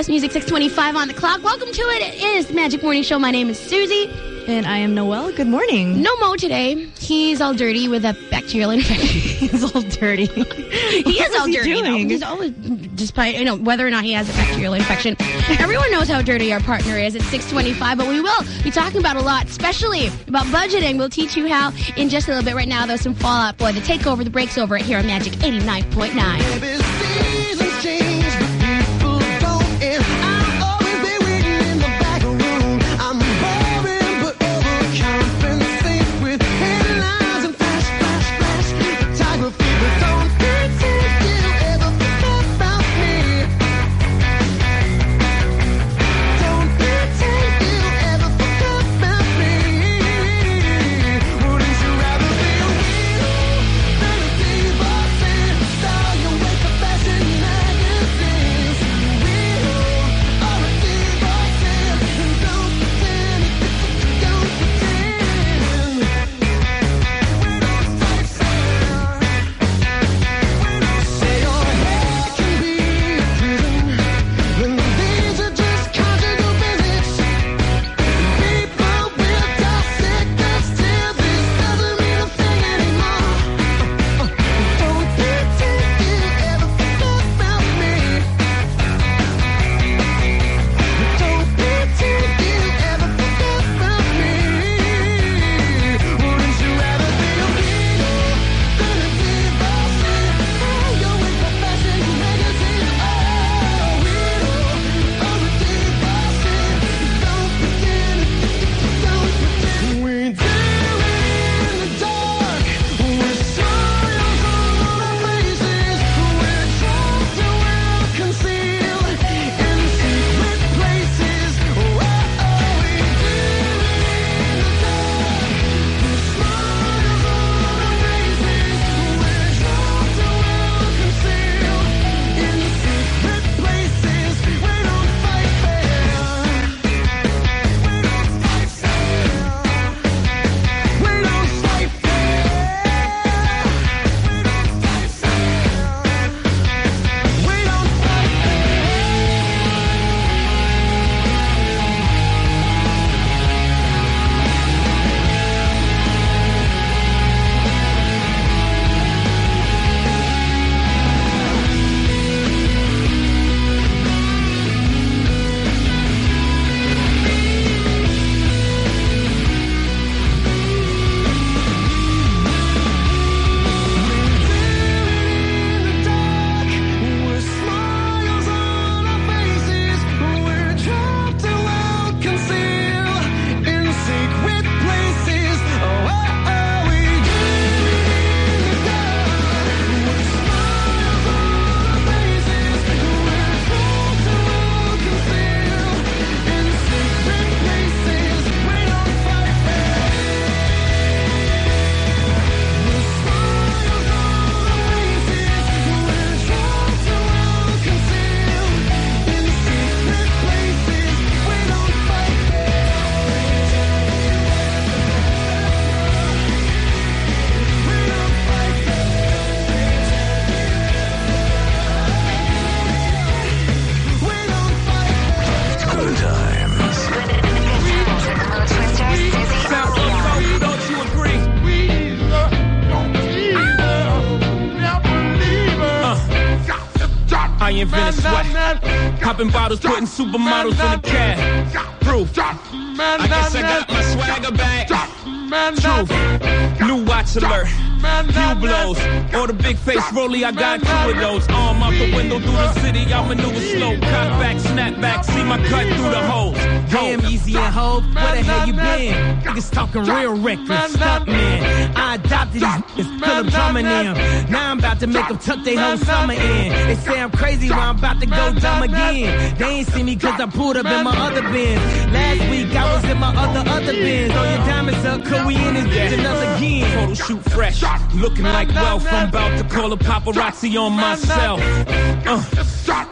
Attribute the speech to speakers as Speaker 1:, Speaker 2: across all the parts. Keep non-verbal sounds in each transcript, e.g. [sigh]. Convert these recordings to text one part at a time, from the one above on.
Speaker 1: best music, 625 on the clock. Welcome to it. It is the Magic Morning Show. My name is Susie.
Speaker 2: And I am Noel. Good morning.
Speaker 1: No Mo today. He's all dirty with a bacterial infection. [laughs]
Speaker 2: He's all dirty. [laughs]
Speaker 1: he is all
Speaker 2: he
Speaker 1: dirty. you know.
Speaker 2: doing?
Speaker 1: He's always, despite you know whether or not he has a bacterial infection. Everyone knows how dirty our partner is at 625, but we will be talking about a lot, especially about budgeting. We'll teach you how in just a little bit. Right now, though, some Fall Out Boy. The takeover, the breaks over at here on Magic 89.9.
Speaker 3: supermodels in the cab. Proof. I guess I got my swagger back. Truth. New watch alert. Hublots. Or the big face rolly, I got two of those. Arm out the window through the city, I maneuver slow. Cut back, snap back, see my cut through the holes. Damn, easy and hold. Where the hell you been? Niggas talking real reckless. Stuck man. I adopted these drumming in. Now I'm about to make them tuck their whole summer in. They say I'm crazy, but I'm about to go dumb again. They ain't see me cause I pulled up in my other bins. Last week I was in my other, other bins. All your diamonds up, cause we in this bitch another again. Photo shoot fresh, looking like wealth. I'm about to call a paparazzi on myself. Uh,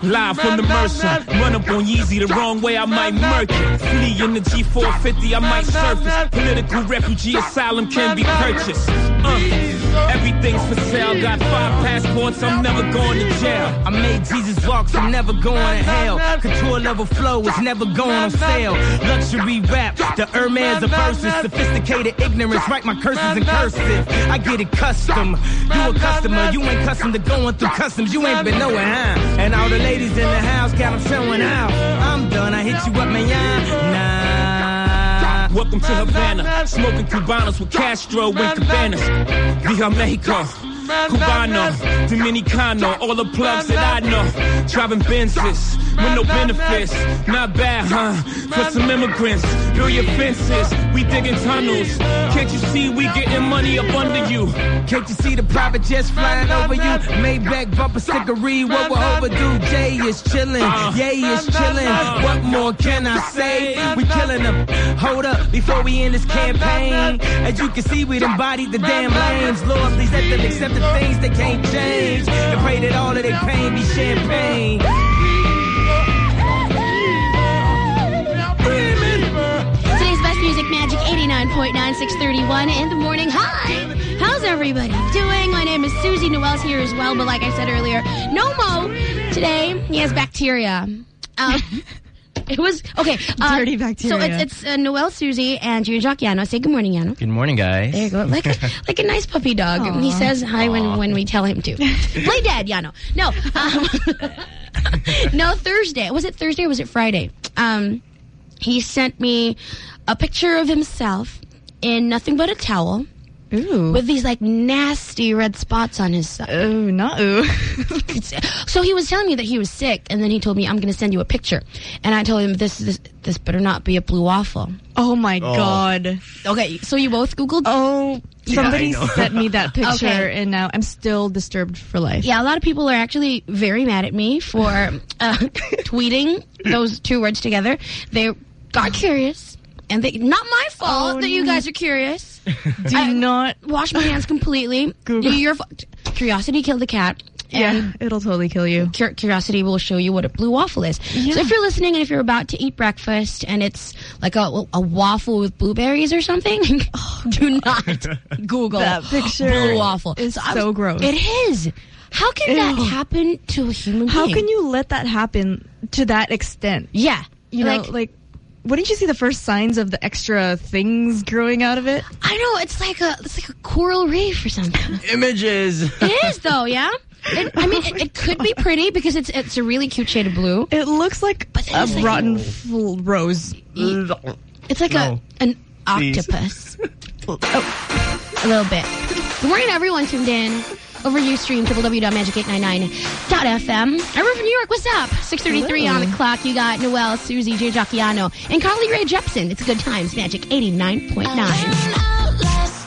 Speaker 3: live from the Mercer. Run up on Yeezy the wrong way, I might murk it. Flee in the G450, I might surface. Political refugee asylum can be purchased. Uh, everything's for sale. Got five passports, I'm never going to jail. I made Jesus walks, I'm never going to hell. Couture level flow is never going on sale. Luxury rap, the Hermes of verses. Sophisticated ignorance, write my curses in cursive. I get it custom. You a customer, you ain't custom to going through customs. You ain't been nowhere, huh? And all the ladies in the house got them showing out. I'm done, I hit you up, man. Nah. Welcome to Havana, smoking Cubanos with Castro and Cabanas. Via Mexico. Cubano, Dominicano, all the plugs that I know. Driving Benzes with no benefits. Not bad, huh? For some immigrants, build your fences. We digging tunnels. Can't you see we getting money up under you? Can't you see the private jets flying over you? Maybach bumper stickery, what we're overdue. Jay is chilling, Yay is chilling. What more can I say? We killing them. Hold up, before we end this campaign. As you can see, we embodied the damn lames. Lord, please let them accept the things they can't change. And pray that all of their pain be champagne.
Speaker 1: Music magic 89.9 631 in the morning. Hi. How's everybody doing? My name is Susie Noel's here as well, but like I said earlier, no Mo. Today he has bacteria. Um, [laughs] it was okay. uh,
Speaker 2: Dirty
Speaker 1: So
Speaker 2: bacteria.
Speaker 1: it's it's uh, Noel, Susie, and Junior Jock Yano. Say good morning, Yano.
Speaker 4: Good morning, guys.
Speaker 1: There you go. Like a, [laughs] like a nice puppy dog. And he says hi when, when we tell him to. [laughs] Play dead, Yano. No. Um, no, Thursday. Was it Thursday or was it Friday? Um, he sent me a picture of himself in nothing but a towel
Speaker 2: Ooh.
Speaker 1: with these like nasty red spots on his side.
Speaker 2: ooh, not ooh.
Speaker 1: So he was telling me that he was sick, and then he told me, "I'm going to send you a picture." And I told him, "This this this better not be a blue waffle."
Speaker 2: oh my god.
Speaker 1: Okay, so you both googled.
Speaker 2: Oh, somebody
Speaker 4: I know. [laughs]
Speaker 2: sent me that [laughs] picture,
Speaker 1: Okay.
Speaker 2: and now I'm still disturbed for life.
Speaker 1: Yeah, a lot of people are actually very mad at me for uh, [laughs] tweeting those two words together. They got curious, and they not my fault
Speaker 2: Oh,
Speaker 1: that you guys are curious. [laughs]
Speaker 2: Do
Speaker 1: I-
Speaker 2: not.
Speaker 1: Wash my hands completely. [laughs]
Speaker 2: Google.
Speaker 1: Your curiosity killed the cat.
Speaker 2: Yeah, it'll totally kill you.
Speaker 1: curiosity will show you what a blue waffle is.
Speaker 2: Yeah.
Speaker 1: So if you're listening and if you're about to eat breakfast and it's like a, a waffle with blueberries or something, [laughs] oh, do not Google
Speaker 2: That picture
Speaker 1: blue waffle.
Speaker 2: is
Speaker 1: I
Speaker 2: so gross.
Speaker 1: It is. How can that happen to a human
Speaker 2: How
Speaker 1: being?
Speaker 2: can you let that happen to that extent?
Speaker 1: Yeah.
Speaker 2: You know, like, wouldn't you see the first signs of the extra things growing out of it?
Speaker 1: I know it's like a it's like a coral reef or something.
Speaker 4: Images. [laughs]
Speaker 1: it is though, yeah. It, I mean, it, it could be pretty because it's it's a really cute shade of blue.
Speaker 2: It looks like
Speaker 1: But
Speaker 2: a
Speaker 1: like-
Speaker 2: rotten full rose.
Speaker 1: It's like
Speaker 4: No.
Speaker 1: a an
Speaker 4: Please.
Speaker 1: octopus. [laughs] oh, a little bit. Good morning, everyone tuned in over Ustream www.magic899.fm. Everyone from New York, what's up? 6:33
Speaker 2: Hello.
Speaker 1: on the clock. You got Noel, Susie, Jay Giacchiano, and Carly Rae Jepsen. It's good times. Magic 89.9.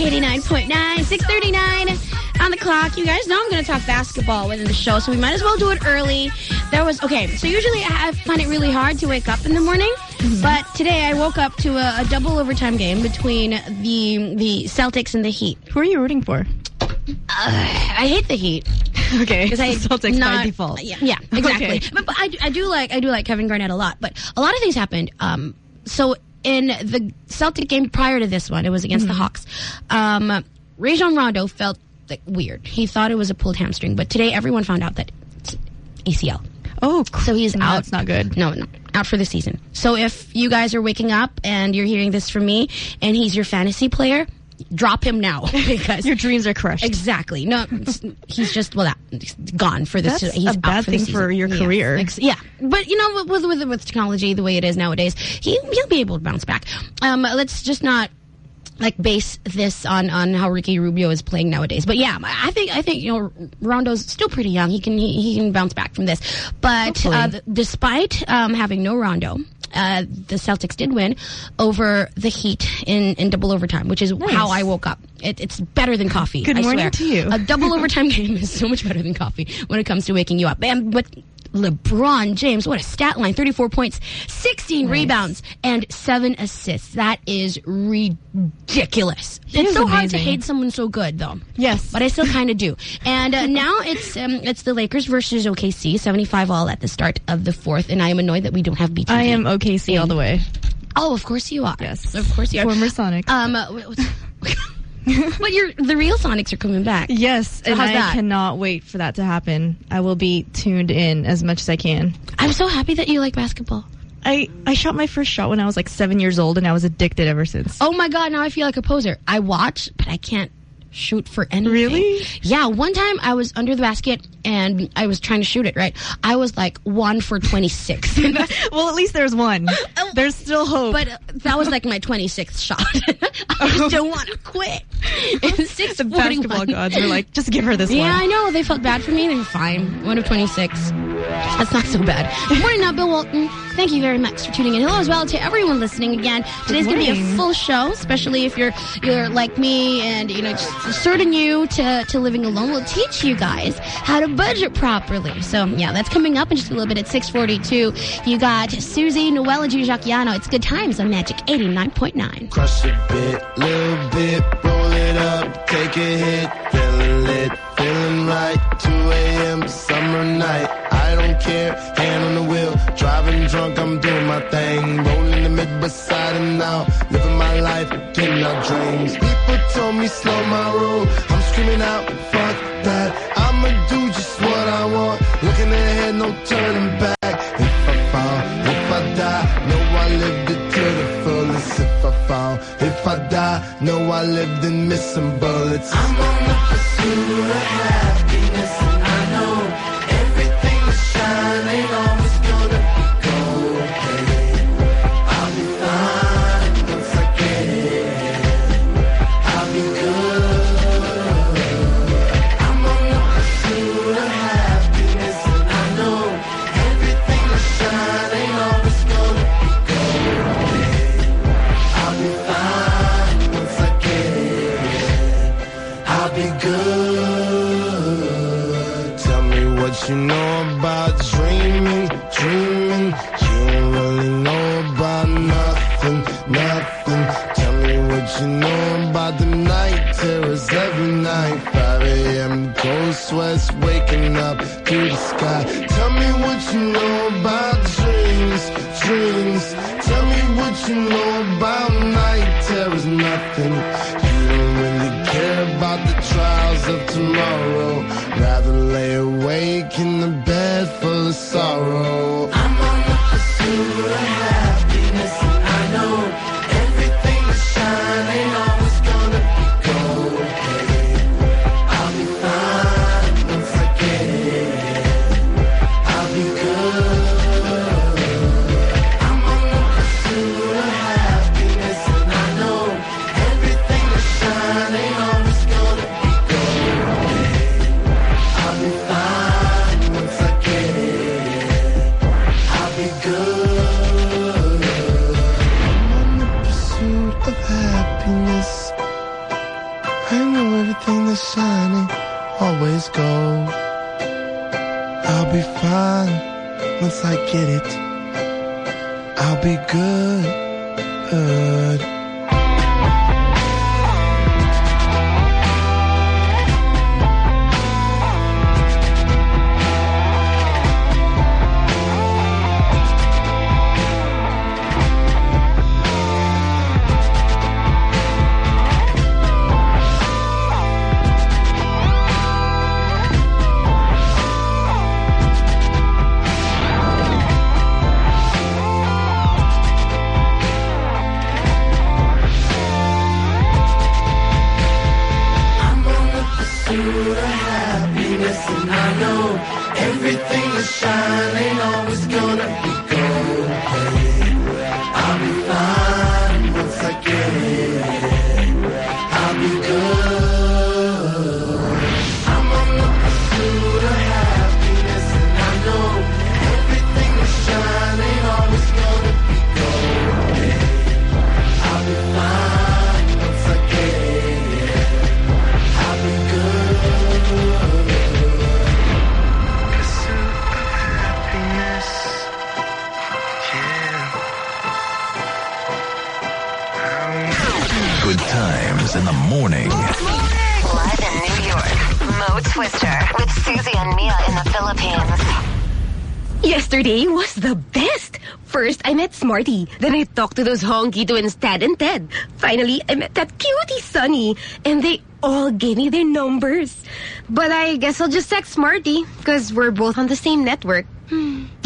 Speaker 1: 89.9, 639 on the clock. You guys know I'm going to talk basketball within the show, so we might as well do it early. There was, okay, so usually I find it really hard to wake up in the morning, but today I woke up to a, a double overtime game between the the Celtics and the Heat.
Speaker 2: Who are you rooting for?
Speaker 1: I hate the Heat.
Speaker 2: Okay,
Speaker 1: Because I
Speaker 2: Celtics
Speaker 1: not,
Speaker 2: by default.
Speaker 1: Yeah, yeah exactly.
Speaker 2: Okay.
Speaker 1: But, but I, do- I do like I do like Kevin Garnett a lot. But a lot of things happened. Um, so in the Celtic game prior to this one, it was against
Speaker 2: Mm-hmm.
Speaker 1: the Hawks. Um, Rajon Rondo felt like weird. He thought it was a pulled hamstring, but today everyone found out that it's ACL.
Speaker 2: Oh,
Speaker 1: So he's
Speaker 2: no,
Speaker 1: out.
Speaker 2: That's not good.
Speaker 1: No, no, out for the season. So if you guys are waking up and you're hearing this from me, and he's your fantasy player, drop him now [laughs] because
Speaker 2: Your dreams are crushed.
Speaker 1: Exactly. No, he's just well, that gone for this.
Speaker 2: That's
Speaker 1: he's
Speaker 2: a bad
Speaker 1: for
Speaker 2: thing for your
Speaker 1: Yeah.
Speaker 2: career.
Speaker 1: Ex- Yeah, but you know, with with with technology the way it is nowadays, he he'll be able to bounce back. Um, let's just not like base this on on how Ricky Rubio is playing nowadays. But yeah, I think I think you know Rondo's still pretty young. He can he, he can bounce back from this. But uh, despite um, having no Rondo. Uh, the Celtics did win over the Heat in, in double overtime, which is how I woke up. It, it's better than coffee.
Speaker 2: Good
Speaker 1: I
Speaker 2: morning
Speaker 1: swear.
Speaker 2: to you.
Speaker 1: A double overtime [laughs] game is so much better than coffee when it comes to waking you up. And but LeBron James, what a stat line! Thirty-four points, sixteen rebounds, and seven assists. That is ridiculous. it's so hard to hate someone so good, though.
Speaker 2: Yes.
Speaker 1: but I still kind of do. And uh, now it's um, it's the Lakers versus OKC, seventy-five all at the start of the fourth. And I am annoyed that we don't have BTV.
Speaker 2: I am OKC all the way.
Speaker 1: Oh, of course you are.
Speaker 2: Yes.
Speaker 1: of course you are.
Speaker 2: Former Sonic.
Speaker 1: Um, uh, [laughs] [laughs] [laughs] but you're the real Sonics are coming back.
Speaker 2: Yes, and
Speaker 1: how's
Speaker 2: I
Speaker 1: that?
Speaker 2: cannot wait for that to happen. I will be tuned in as much as I can.
Speaker 1: I'm so happy that you like basketball.
Speaker 2: I, I shot my first shot when I was like seven years old, and I was addicted ever since.
Speaker 1: Oh my god, now I feel like a poser. I watch, but I can't shoot for anything.
Speaker 2: Really?
Speaker 1: Yeah, one time I was under the basket and I was trying to shoot it, right? I was like 1 for 26. [laughs] [laughs]
Speaker 2: well, at least there's one. There's still hope.
Speaker 1: but uh, that was like my 26th shot. [laughs] I just don't want to quit. It's
Speaker 2: the basketball
Speaker 1: 641.
Speaker 2: gods were like, just give her this
Speaker 1: Yeah, I know. They felt bad for me. They were fine. One of 26. That's not so bad. Good morning now, Bill Walton. Thank you very much for tuning in. Hello as well to everyone listening again. Today's going to be a full show, especially if you're you're like me and you know just sort you to, to living alone. We'll teach you guys how to budget properly. So yeah, that's coming up in just a little bit at 6:42. You got Susie Noella Giugiacchiano. It's good times on Magic 89.9.
Speaker 4: Crush a bit, little bit, roll it up, take a hit, lit, feeling right. 2 a.m. summer night, I don't care, hand on the wheel, driving drunk, I'm doing my thing, rolling the mid beside and now, living my life, getting our dreams. People told me slow my roll, I'm screaming out, fuck that, I'ma do just what I want, looking ahead, no turning back. If I fall, if I die, know I lived it to the fullest. If I fall, if I die, know I lived in missing bullets. I'm on pursuit of sweats waking up to the sky. Tell me what you know about dreams, dreams. Tell me what you know about night terrors, nothing. You don't really care about the trials of tomorrow. Rather lay awake in the bed full of sorrow. I'm
Speaker 5: Then I talked to those honky twins, Tad and Ted. Finally, I met that cutie Sunny. And they all gave me their numbers. But I guess I'll just text Smarty, because we're both on the same network.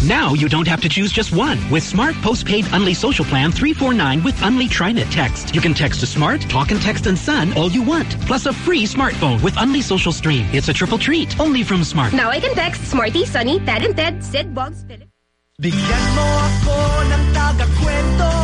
Speaker 6: Now you don't have to choose just one. With Smart Postpaid Unli Social Plan 349 with Unli TriNet Text. You can text to Smart, talk and text and Sun all you want. Plus a free smartphone with Unli Social Stream. It's a triple treat. Only from Smart.
Speaker 5: Now I can text Smarty, Sunny, Ted and Ted, Sid, Bugs, Philip.
Speaker 7: Bigyan mo ako ng tagakwento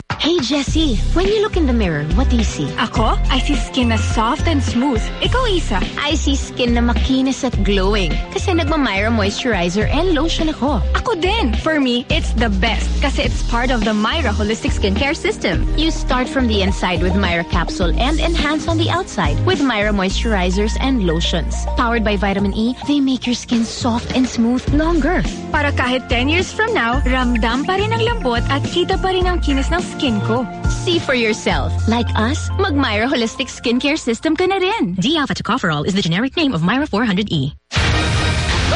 Speaker 5: Jessie, when you look in the mirror, what do you see?
Speaker 8: Ako, I see skin na soft and smooth. Ikaw, Isa.
Speaker 5: I see skin na makinis at glowing. Kasi nagmamyra moisturizer and lotion ako.
Speaker 8: Ako din. For me, it's the best kasi it's part of the Myra Holistic Skincare System.
Speaker 5: You start from the inside with Myra capsule and enhance on the outside with Myra moisturizers and lotions. Powered by vitamin E, they make your skin soft and smooth longer.
Speaker 8: Para kahit 10 years from now, ramdam pa rin ang lambot at kita pa rin ang kinis ng skin ko.
Speaker 5: See for yourself. Like us, mag Myra Holistic Skincare System ka na rin.
Speaker 9: D-alpha tocopherol is the generic name of Myra 400E.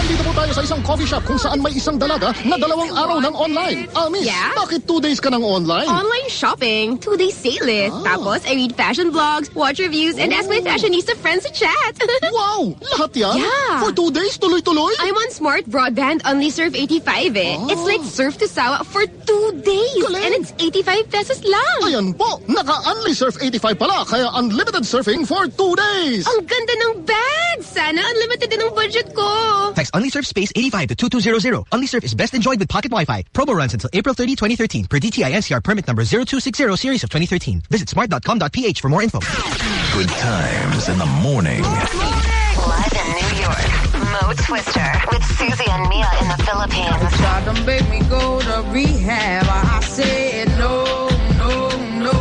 Speaker 10: Nandito po tayo sa isang coffee shop kung saan may isang dalaga na dalawang araw ng online. Ah, miss,
Speaker 5: Yeah?
Speaker 10: bakit two days ka ng online?
Speaker 5: Online shopping, two-day sale it. Tapos, I read fashion blogs, watch reviews, and ask my fashionista friends to chat. [laughs]
Speaker 10: wow! Lahat yan?
Speaker 5: Yeah.
Speaker 10: For two days, tuloy-tuloy?
Speaker 5: I'm on smart broadband only surf 85 eh. It's like surf to sawa for two days.
Speaker 10: Galing.
Speaker 5: And it's 85 pesos lang.
Speaker 10: Ayan po, naka-Unli Surf 85 pala, kaya unlimited surfing for two days.
Speaker 5: Ang ganda ng bag! Sana unlimited din ang budget ko.
Speaker 11: Text UnliSurf space 85 to 2200. UnliSurf is best enjoyed with pocket Wi-Fi. Promo runs until April 30, 2013 per DTI NCR permit number 0260 series of 2013. Visit smart.com.ph for more info.
Speaker 12: Good times in the morning.
Speaker 13: Live in New York, Mo Twister with Susie and Mia in the Philippines.
Speaker 14: Tried to make me go to rehab. I said no, no, no.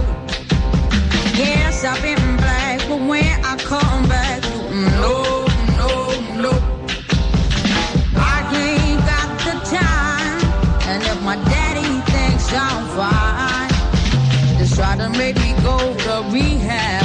Speaker 14: Yes, I've been black, but when I come back, mm, no, no, thinks fine, just try to make me go to rehab.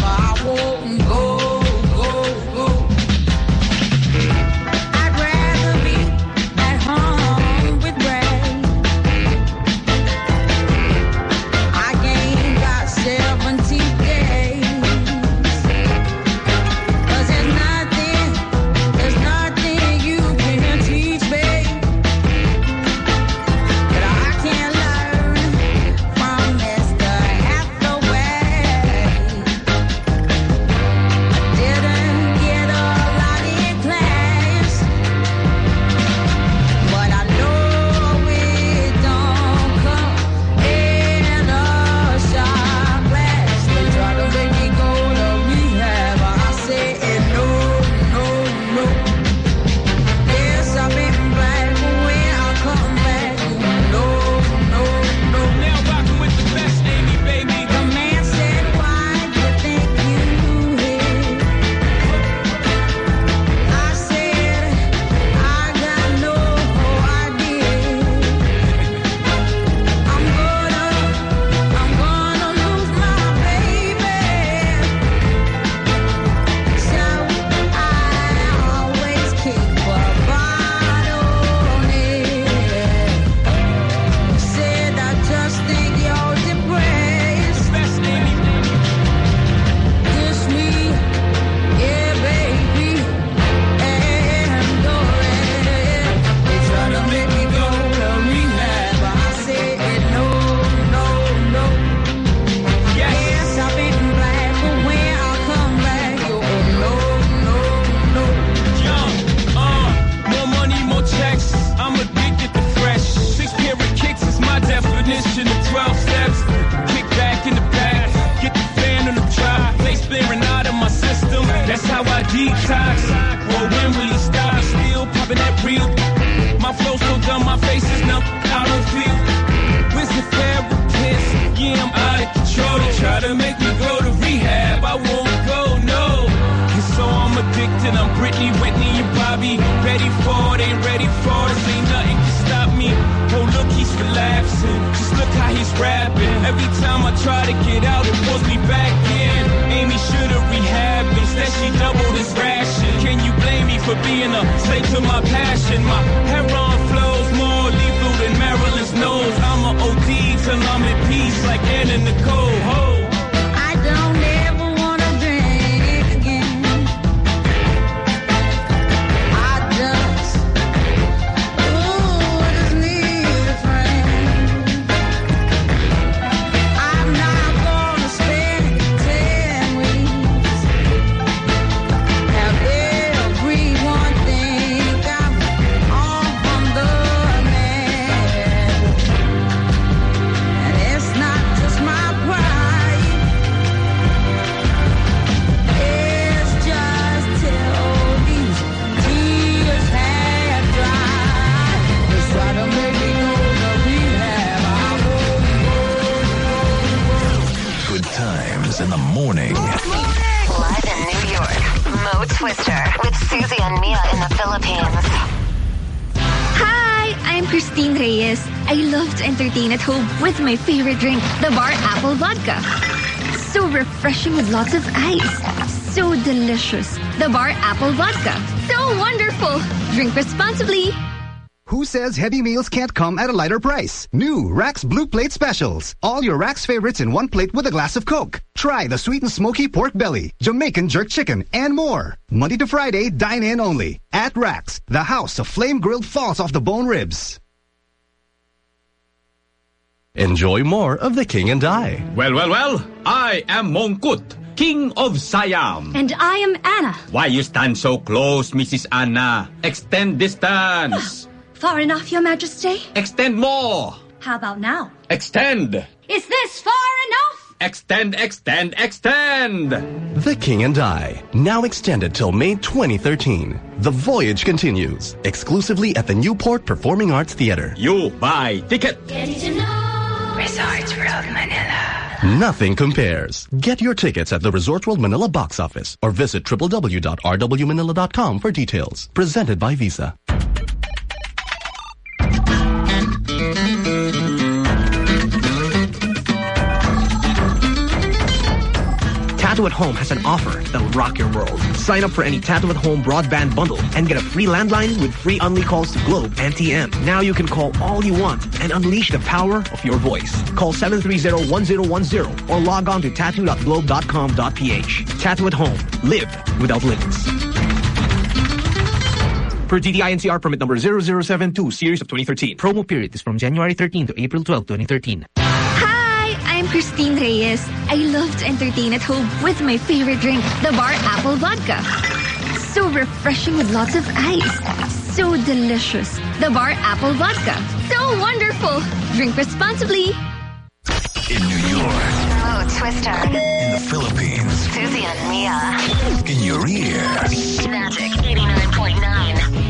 Speaker 14: With
Speaker 15: my
Speaker 5: favorite drink, the Bar Apple Vodka. So refreshing with lots of ice. So delicious. The Bar Apple Vodka. So wonderful. Drink responsibly.
Speaker 16: Who says heavy meals can't come at a lighter price? New Racks Blue Plate Specials. All your Racks favorites in one plate with a glass of Coke. Try the sweet and smoky pork belly, Jamaican jerk chicken, and more. Monday to Friday, dine in only. At Racks, the house of flame grilled falls off the bone ribs.
Speaker 17: Enjoy more of The King and I.
Speaker 18: Well, well, well, I am Mongkut, King of Siam.
Speaker 5: And I am Anna.
Speaker 18: Why you stand so close, Mrs. Anna? Extend distance. [gasps]
Speaker 5: Far enough, Your Majesty?
Speaker 18: Extend more.
Speaker 5: How about now?
Speaker 18: Extend.
Speaker 5: Is this far enough?
Speaker 18: Extend, extend, extend.
Speaker 17: The King and I. Now extended till May 2013. The voyage continues. Exclusively at the Newport Performing Arts Theater.
Speaker 18: You buy ticket.
Speaker 4: Resorts World Manila.
Speaker 17: Nothing compares. Get your tickets at the Resort World Manila box office or visit www.rwmanila.com for details. Presented by Visa.
Speaker 11: Tattoo at Home has an offer that'll rock your world. Sign up for any Tattoo at Home broadband bundle and get a free landline with free unli calls to Globe and TM. Now you can call all you want and unleash the power of your voice. Call 730-1010 or log on to tattoo.globe.com.ph. Tattoo at Home. Live without limits. Per DTI NCR permit number 0072 series of 2013. Promo period is from January 13 to April 12, 2013.
Speaker 5: Hi, Christine Reyes. I love to entertain at home with my favorite drink, the Bar Apple Vodka. So refreshing with lots of ice. So delicious. The Bar Apple Vodka. So wonderful. Drink responsibly.
Speaker 12: In New York,
Speaker 4: Mo Twister.
Speaker 12: in the Philippines,
Speaker 4: Susie and Mia.
Speaker 12: in your ear.
Speaker 4: Magic 89.9.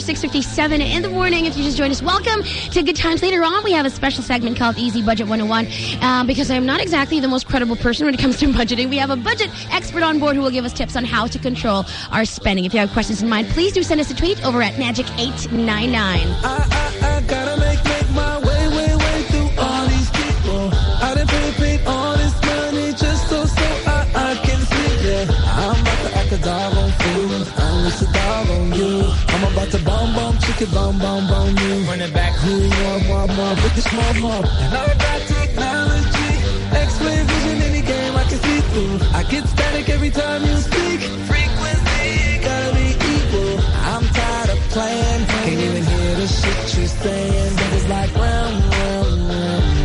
Speaker 1: Sex 657 in the morning. If you just joined us, welcome to Good Times. Later on, we have a special segment called Easy Budget 101 um, because I'm not exactly the most credible person when it comes to [laughs] budgeting. We have a budget expert on board who will give us tips on how to control our spending. If you have questions in mind, please do send us a tweet over at Magic899.
Speaker 7: I gotta bomb, chicken, bomb, bomb, bomb you. Run it back, who mob, mob, mob, with the small mob. And I technology. X-ray vision, any game I can see through. I get static every time you speak. Frequency, gotta be equal. I'm tired of playing. Can't even hear the shit you're saying. Niggas like round, round, round.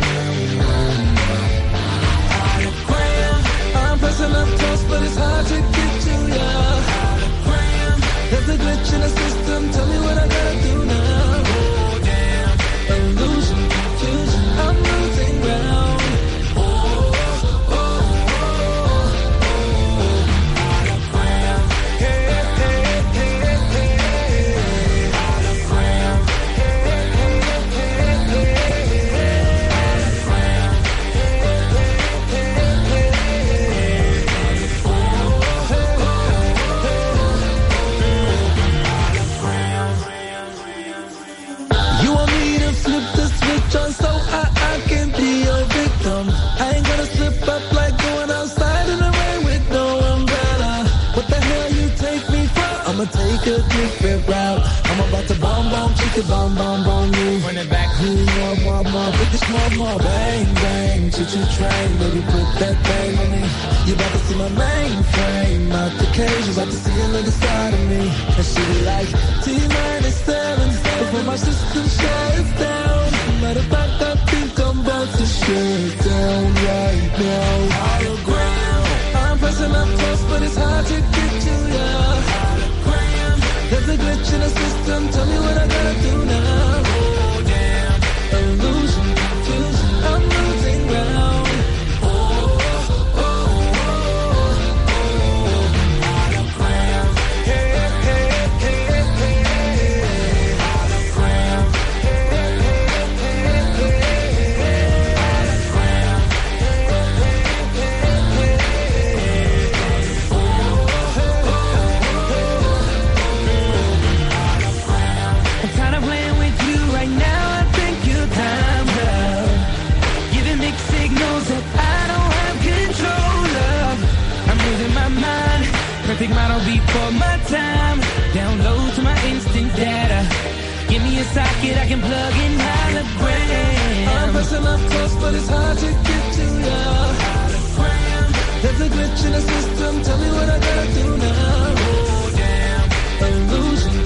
Speaker 7: I'm pressing up close, but it's hard to get to ya. Hologram. There's a glitch in the system. Tell me what I take a different route. I'm about to bomb bomb chicken bomb bomb bomb you. Run it back, who more more more with the small more bang bang choo choo train. Baby put that thing on me. You about to see my mainframe out the cage. You about to see another side of me. And she be like T minus seven before my system shuts down. Matter of fact, I think I'm about to shut down right now. Hologram. I'm pressing up close, but it's hard to get to ya. Glitch in the system. Tell me what I gotta do now. Perfect model before my time. Download to my instant data. Give me a socket I can plug in hologram. I'm pressing up close, but it's hard to get to ya. There's a glitch in the system. Tell me what I gotta do now. Oh damn. Illusion,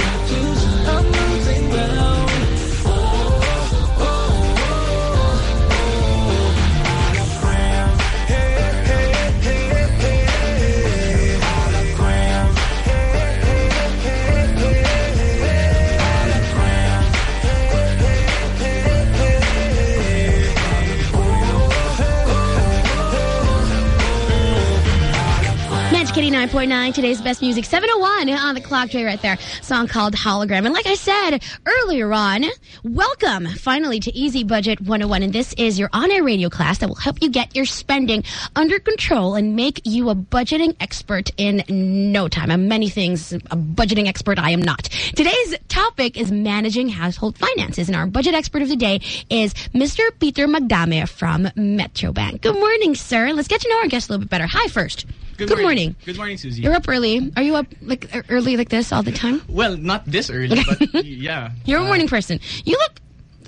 Speaker 1: Magic 89.9, today's best music, 701 on the clock tray right there. Song called Hologram. And like I said earlier on, welcome finally to Easy Budget 101. And this is your on air radio class that will help you get your spending under control and make you a budgeting expert in no time. I'm many things, a budgeting expert I am not. Today's topic is managing household finances. And our budget expert of the day is Mr. Peter Magdame from Metrobank. Good morning, sir. Let's get to know our guest a little bit better. Hi, first.
Speaker 19: Good,
Speaker 1: morning.
Speaker 19: morning. Good morning, Susie.
Speaker 1: You're up early. Are you up like early like this all the time?
Speaker 19: Well, not this early, but [laughs] yeah.
Speaker 1: You're a uh, morning person. You look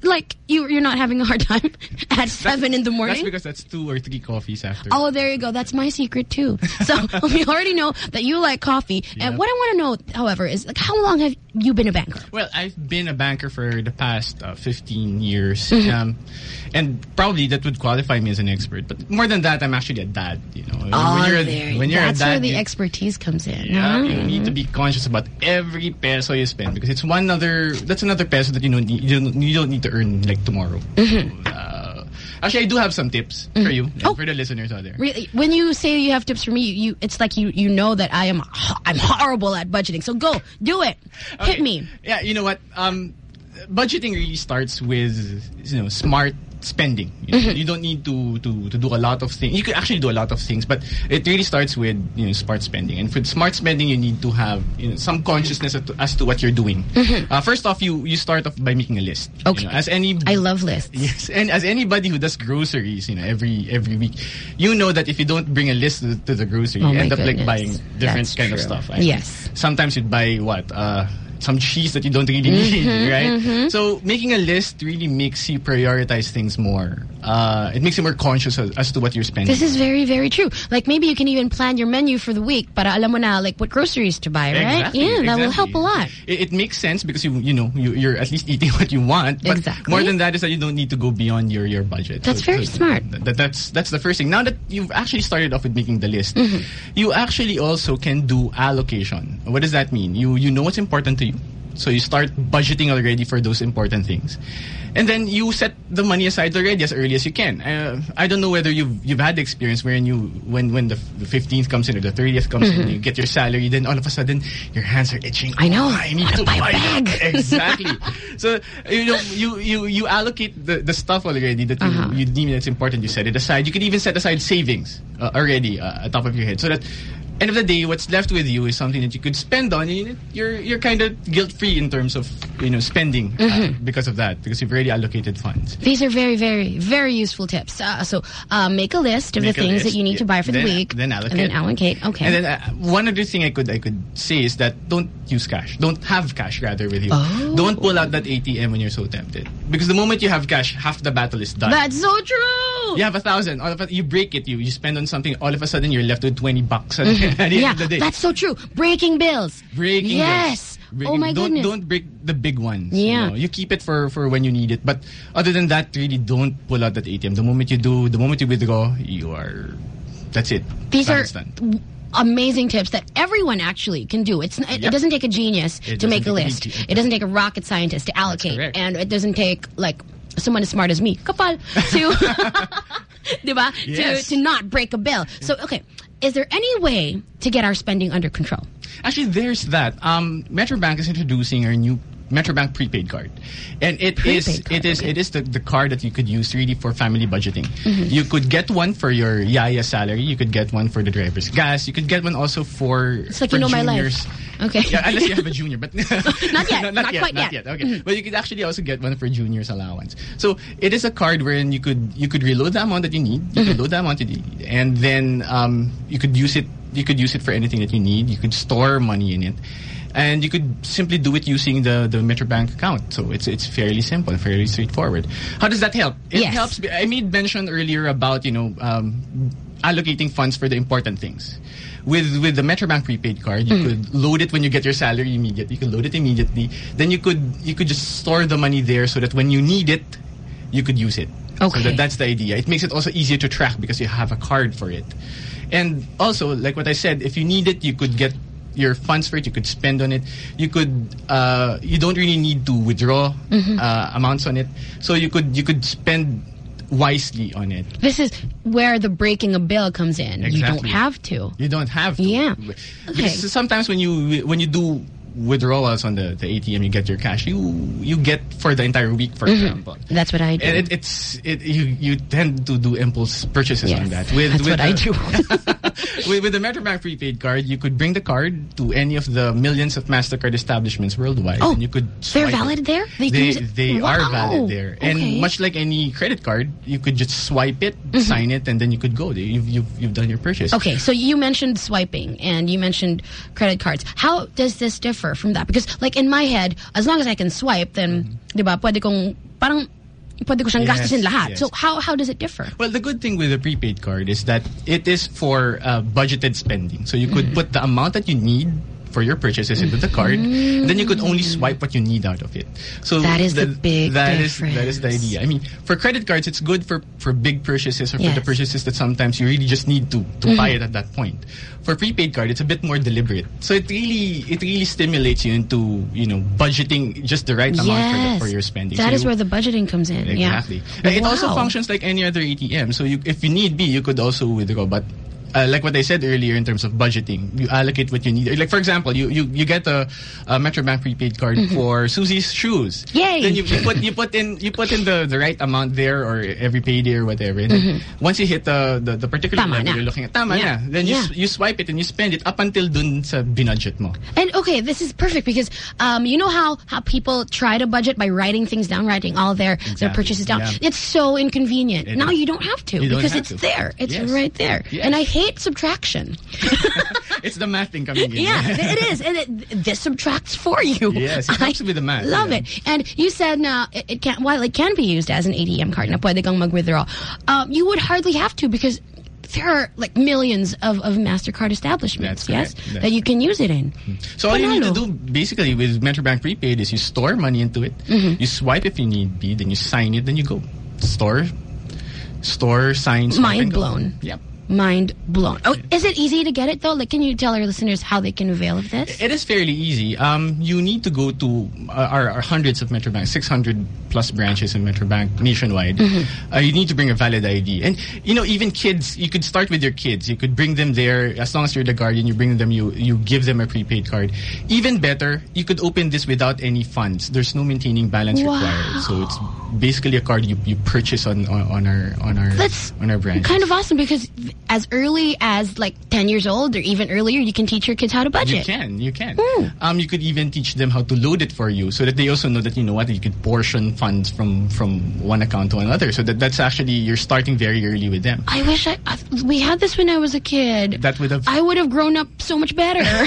Speaker 1: like you you're not having a hard time [laughs] at seven in the morning.
Speaker 19: That's because that's two or three coffees after.
Speaker 1: Oh, there you go. That's my secret too. So [laughs] [laughs] we already know that you like coffee. And what I want to know, however, is like how long have you been a banker?
Speaker 19: Well, I've been a banker for the past uh, 15 years.
Speaker 1: Mhm.
Speaker 19: Um, and probably that would qualify me as an expert. But more than that, I'm actually a dad. You know,
Speaker 1: Oh,
Speaker 19: when you're a,
Speaker 1: there.
Speaker 19: when you're
Speaker 1: That's
Speaker 19: a dad,
Speaker 1: where the
Speaker 19: you-
Speaker 1: expertise comes in.
Speaker 19: Yeah,
Speaker 1: huh?
Speaker 19: you need to be conscious about every peso you spend because it's one other. That's another peso that you don't you don't, you don't need to earn like tomorrow.
Speaker 1: Mhm.
Speaker 19: Uh, Actually, I do have some tips
Speaker 1: Mm.
Speaker 19: for you and
Speaker 1: Oh.
Speaker 19: for the listeners out there.
Speaker 1: Really, when you say you have tips for me, you it's like you you know that I am I'm horrible at budgeting. So go do it. Hit me.
Speaker 19: Yeah, you know what? Um, budgeting really starts with you know smart spending. You, know,
Speaker 1: Mhm.
Speaker 19: you don't need to, to to do a lot of things. You could actually do a lot of things, but it really starts with you know smart spending. And for smart spending, you need to have you know some consciousness as to, as to what you're doing.
Speaker 1: Mhm.
Speaker 19: Uh, first off, you you start off by making a list.
Speaker 1: Okay.
Speaker 19: You know, as any
Speaker 1: I love lists.
Speaker 19: Yes, and as anybody who does groceries, you know, every every week, you know that if you don't bring a list to, to the grocery,
Speaker 1: Oh
Speaker 19: you end up like buying different
Speaker 1: That's
Speaker 19: kind of stuff. I mean,
Speaker 1: Yes.
Speaker 19: Sometimes you'd buy what uh, some cheese that you don't really need,
Speaker 1: Mhm,
Speaker 19: right?
Speaker 1: mhm.
Speaker 19: So making a list really makes you prioritize things more. Uh, it makes you more conscious as, as to what you're spending.
Speaker 1: This is very, very true. Like maybe you can even plan your menu for the week para alam mo na like what groceries to buy, right?
Speaker 19: Exactly,
Speaker 1: yeah, that will help a lot.
Speaker 19: It, it makes sense because you you know you, you're at least eating [laughs] what you want. But
Speaker 1: Exactly.
Speaker 19: more than that is that you don't need to go beyond your your budget.
Speaker 1: That's very smart.
Speaker 19: That, that's that's the first thing. Now that you've actually started off with making the list,
Speaker 1: Mhm.
Speaker 19: you actually also can do allocation. What does that mean? You you know what's important to you. So you start budgeting already for those important things. And then you set the money aside already as early as you can. Uh, I don't know whether you've you've had the experience wherein you when when the, the 15th comes in or the 30th comes in,
Speaker 1: Mhm.
Speaker 19: you get your salary, then all of a sudden your hands are itching.
Speaker 1: I know.
Speaker 19: Oh, I need
Speaker 1: Wanna buy a bag. [laughs]
Speaker 19: exactly. so you know you you you allocate the, the stuff already that you,
Speaker 1: Uh-huh.
Speaker 19: you deem that's important. You set it aside. You can even set aside savings uh, already uh, at top of your head, so that end of the day, what's left with you is something that you could spend on. and You're you're kind of guilt free in terms of you know spending uh,
Speaker 1: Mhm.
Speaker 19: because of that because you've already allocated funds.
Speaker 1: These are very, very, very useful tips. Uh, so uh, make a list of
Speaker 19: Make
Speaker 1: the things
Speaker 19: list,
Speaker 1: that you need to buy for
Speaker 19: Then-
Speaker 1: the week.
Speaker 19: then allocate.
Speaker 1: And then allocate. Okay.
Speaker 19: And then uh, one other thing I could I could say is that don't use cash. Don't have cash rather with you.
Speaker 1: Oh.
Speaker 19: Don't pull out that ATM when you're so tempted. Because the moment you have cash, half the battle is done.
Speaker 1: That's so true.
Speaker 19: you have a thousand. All of a, you break it. You you spend on something. All of a sudden, you're left with twenty bucks at,
Speaker 1: Mhm. [laughs]
Speaker 19: at the end
Speaker 1: yeah,
Speaker 19: of the day.
Speaker 1: that's so true. Breaking bills.
Speaker 19: breaking
Speaker 1: Yes.
Speaker 19: Oh bills.
Speaker 1: Oh
Speaker 19: Breaking-
Speaker 1: my
Speaker 19: don't,
Speaker 1: goodness.
Speaker 19: Don't break the big ones.
Speaker 1: Yeah.
Speaker 19: You, know. you keep it for, for when you need it. But other than that, really don't pull out that ATM. The moment you do, the moment you withdraw, you are. That's it.
Speaker 1: These are
Speaker 19: done.
Speaker 1: amazing tips that everyone actually can do. It's it, it doesn't take a genius
Speaker 19: It
Speaker 1: to make a list. It doesn't take a rocket scientist to allocate, and it doesn't take like someone as smart as me, kapal, to [laughs] [laughs] diba?
Speaker 19: Yes.
Speaker 1: to to not break a bill. So okay, is there any way to get our spending under control?
Speaker 19: Actually, there's that. Um, Metrobank is introducing our new Metrobank prepaid card, and it is
Speaker 1: Prepaid card,
Speaker 19: it is it is the, the card that you could use really for family budgeting.
Speaker 1: Mhm.
Speaker 19: You could get one for your yaya salary. You could get one for the driver's gas. You could get one also for
Speaker 1: It's like
Speaker 19: for
Speaker 1: you know my
Speaker 19: juniors.
Speaker 1: life. Okay.
Speaker 19: Yeah, unless you have a [laughs] junior, but
Speaker 1: Not yet. [laughs]
Speaker 19: not,
Speaker 1: Not
Speaker 19: yet,
Speaker 1: quite
Speaker 19: not
Speaker 1: yet.
Speaker 19: yet. Okay,
Speaker 1: Mhm.
Speaker 19: but you could actually also get one for juniors allowance. So it is a card wherein you could you could reload the amount that you need, you could
Speaker 1: Mm-hmm.
Speaker 19: load the amount you need, and then um, you could use it. You could use it for anything that you need. You could store money in it, and you could simply do it using the the Metrobank account. So it's it's fairly simple, fairly straightforward. How does that help? It
Speaker 1: Yes.
Speaker 19: helps. I made mention earlier about you know um, allocating funds for the important things. With with the Metrobank prepaid card, you
Speaker 1: Mm.
Speaker 19: could load it when you get your salary immediately. You could load it immediately. Then you could you could just store the money there so that when you need it, you could use it. So
Speaker 1: Okay.
Speaker 19: that, that's the idea. It makes it also easier to track because you have a card for it. And also, like what I said, if you need it, you could get your funds for it. You could spend on it. You could. Uh, you don't really need to withdraw
Speaker 1: Mhm.
Speaker 19: uh, amounts on it. So you could you could spend wisely on it.
Speaker 1: This is where the breaking a bill comes in. You don't have to.
Speaker 19: You don't have to.
Speaker 1: Yeah.
Speaker 19: Because sometimes when you when you do withdrawals on the, the ATM, you get your cash. You you get for the entire week, for
Speaker 1: Mhm.
Speaker 19: example.
Speaker 1: That's what I do.
Speaker 19: And it, it's it you you tend to do impulse purchases on that. With,
Speaker 1: that's
Speaker 19: with
Speaker 1: what I
Speaker 19: the-
Speaker 1: do. [laughs] [laughs]
Speaker 19: with, with the Metrobank prepaid card, you could bring the card to any of the millions of Mastercard establishments worldwide,
Speaker 1: Oh,
Speaker 19: and you could.
Speaker 1: They're
Speaker 19: swipe it.
Speaker 1: valid there? They,
Speaker 19: They
Speaker 1: use it-
Speaker 19: are valid there,
Speaker 1: Okay.
Speaker 19: and much like any credit card, you could just swipe it,
Speaker 1: Mhm.
Speaker 19: sign it, and then you could go. You've you've, you've done your purchase.
Speaker 1: Okay, so you mentioned swiping and you mentioned credit cards. How does this differ from that? Because like in my head, as long as I can swipe, then, di ba, pwede kong, parang, pwede ko siyang
Speaker 19: Yes,
Speaker 1: gastusin lahat.
Speaker 19: yes.
Speaker 1: So how how does it differ?
Speaker 19: Well, the good thing with a prepaid card is that it is for uh, budgeted spending. So you could
Speaker 1: Mhm.
Speaker 19: put the amount that you need for your purchases into the card. And then you could only swipe what you need out of it. So
Speaker 1: That is the big
Speaker 19: that is- that is the idea. I mean, for credit cards, it's good for for big purchases or for the purchases that sometimes you really just need to to
Speaker 1: Mhm.
Speaker 19: buy it at that point. For prepaid card, it's a bit more deliberate. So it really it really stimulates you into you know budgeting just the right amount for, the, for your spending.
Speaker 1: That
Speaker 19: So
Speaker 1: is
Speaker 19: you-
Speaker 1: where the budgeting comes in.
Speaker 19: Exactly.
Speaker 1: Yeah.
Speaker 19: It also functions like any other ATM. So you, if you need be, you could also withdraw. But uh, like what I said earlier in terms of budgeting, you allocate what you need. Like for example, you you, you get a, a Metrobank prepaid card
Speaker 1: Mhm.
Speaker 19: for Susie's shoes.
Speaker 1: Yay!
Speaker 19: Then you, you put you put in you put in the, the right amount there or every payday or whatever. Then
Speaker 1: Mhm.
Speaker 19: once you hit the the, the particular
Speaker 1: Tama
Speaker 19: you're looking at, tama
Speaker 1: Yeah.
Speaker 19: na. Then you
Speaker 1: Yeah.
Speaker 19: s- you swipe it and you spend it up until dun sa binudget mo.
Speaker 1: And okay, this is perfect because um, you know how how people try to budget by writing things down, writing all their their purchases down.
Speaker 19: Yeah.
Speaker 1: It's so inconvenient.
Speaker 19: It
Speaker 1: now
Speaker 19: is.
Speaker 1: you don't have to
Speaker 19: You
Speaker 1: because it's
Speaker 19: to.
Speaker 1: there. It's
Speaker 19: Yes.
Speaker 1: right there.
Speaker 19: Yes.
Speaker 1: And I hate subtraction. [laughs]
Speaker 19: It's the math thing coming in.
Speaker 1: yeah, it is, and it, this subtracts for you.
Speaker 19: Yes, it helps with the math.
Speaker 1: Love
Speaker 19: yeah.
Speaker 1: it. And you said now it, it can while it can be used as an ATM card, na pwede kang mag-withdraw. Um, you would hardly have to because there are like millions of, of Mastercard establishments. Yes.
Speaker 19: That's
Speaker 1: that you can use it in.
Speaker 19: So all you need to do basically with Metrobank Prepaid is you store money into it.
Speaker 1: Mhm.
Speaker 19: You swipe if you need be, then you sign it, then you go. Store, store, sign,
Speaker 1: Mind blown.
Speaker 19: Yep.
Speaker 1: Mind blown. Oh, is it easy to get it though? Like, can you tell our listeners how they can avail of this?
Speaker 19: It is fairly easy. Um, you need to go to uh, our, our hundreds of Metrobank, 600 plus branches in Metrobank nationwide.
Speaker 1: Mhm.
Speaker 19: Uh, you need to bring a valid ID. And, you know, even kids, you could start with your kids. You could bring them there. As long as you're the guardian, you bring them, you, you give them a prepaid card. Even better, you could open this without any funds. There's no maintaining balance
Speaker 1: Wow.
Speaker 19: required. So it's basically a card you, you purchase on, on, on our, on our,
Speaker 1: That's
Speaker 19: on our branch.
Speaker 1: Kind of awesome because as early as like 10 years old or even earlier, you can teach your kids how to budget.
Speaker 19: You can, you can. Um, you could even teach them how to load it for you, so that they also know that you know what you could portion funds from from one account to another. So that that's actually you're starting very early with them.
Speaker 1: I wish I, I we had this when I was a kid.
Speaker 19: That would have
Speaker 1: I would have grown up so much better. [laughs]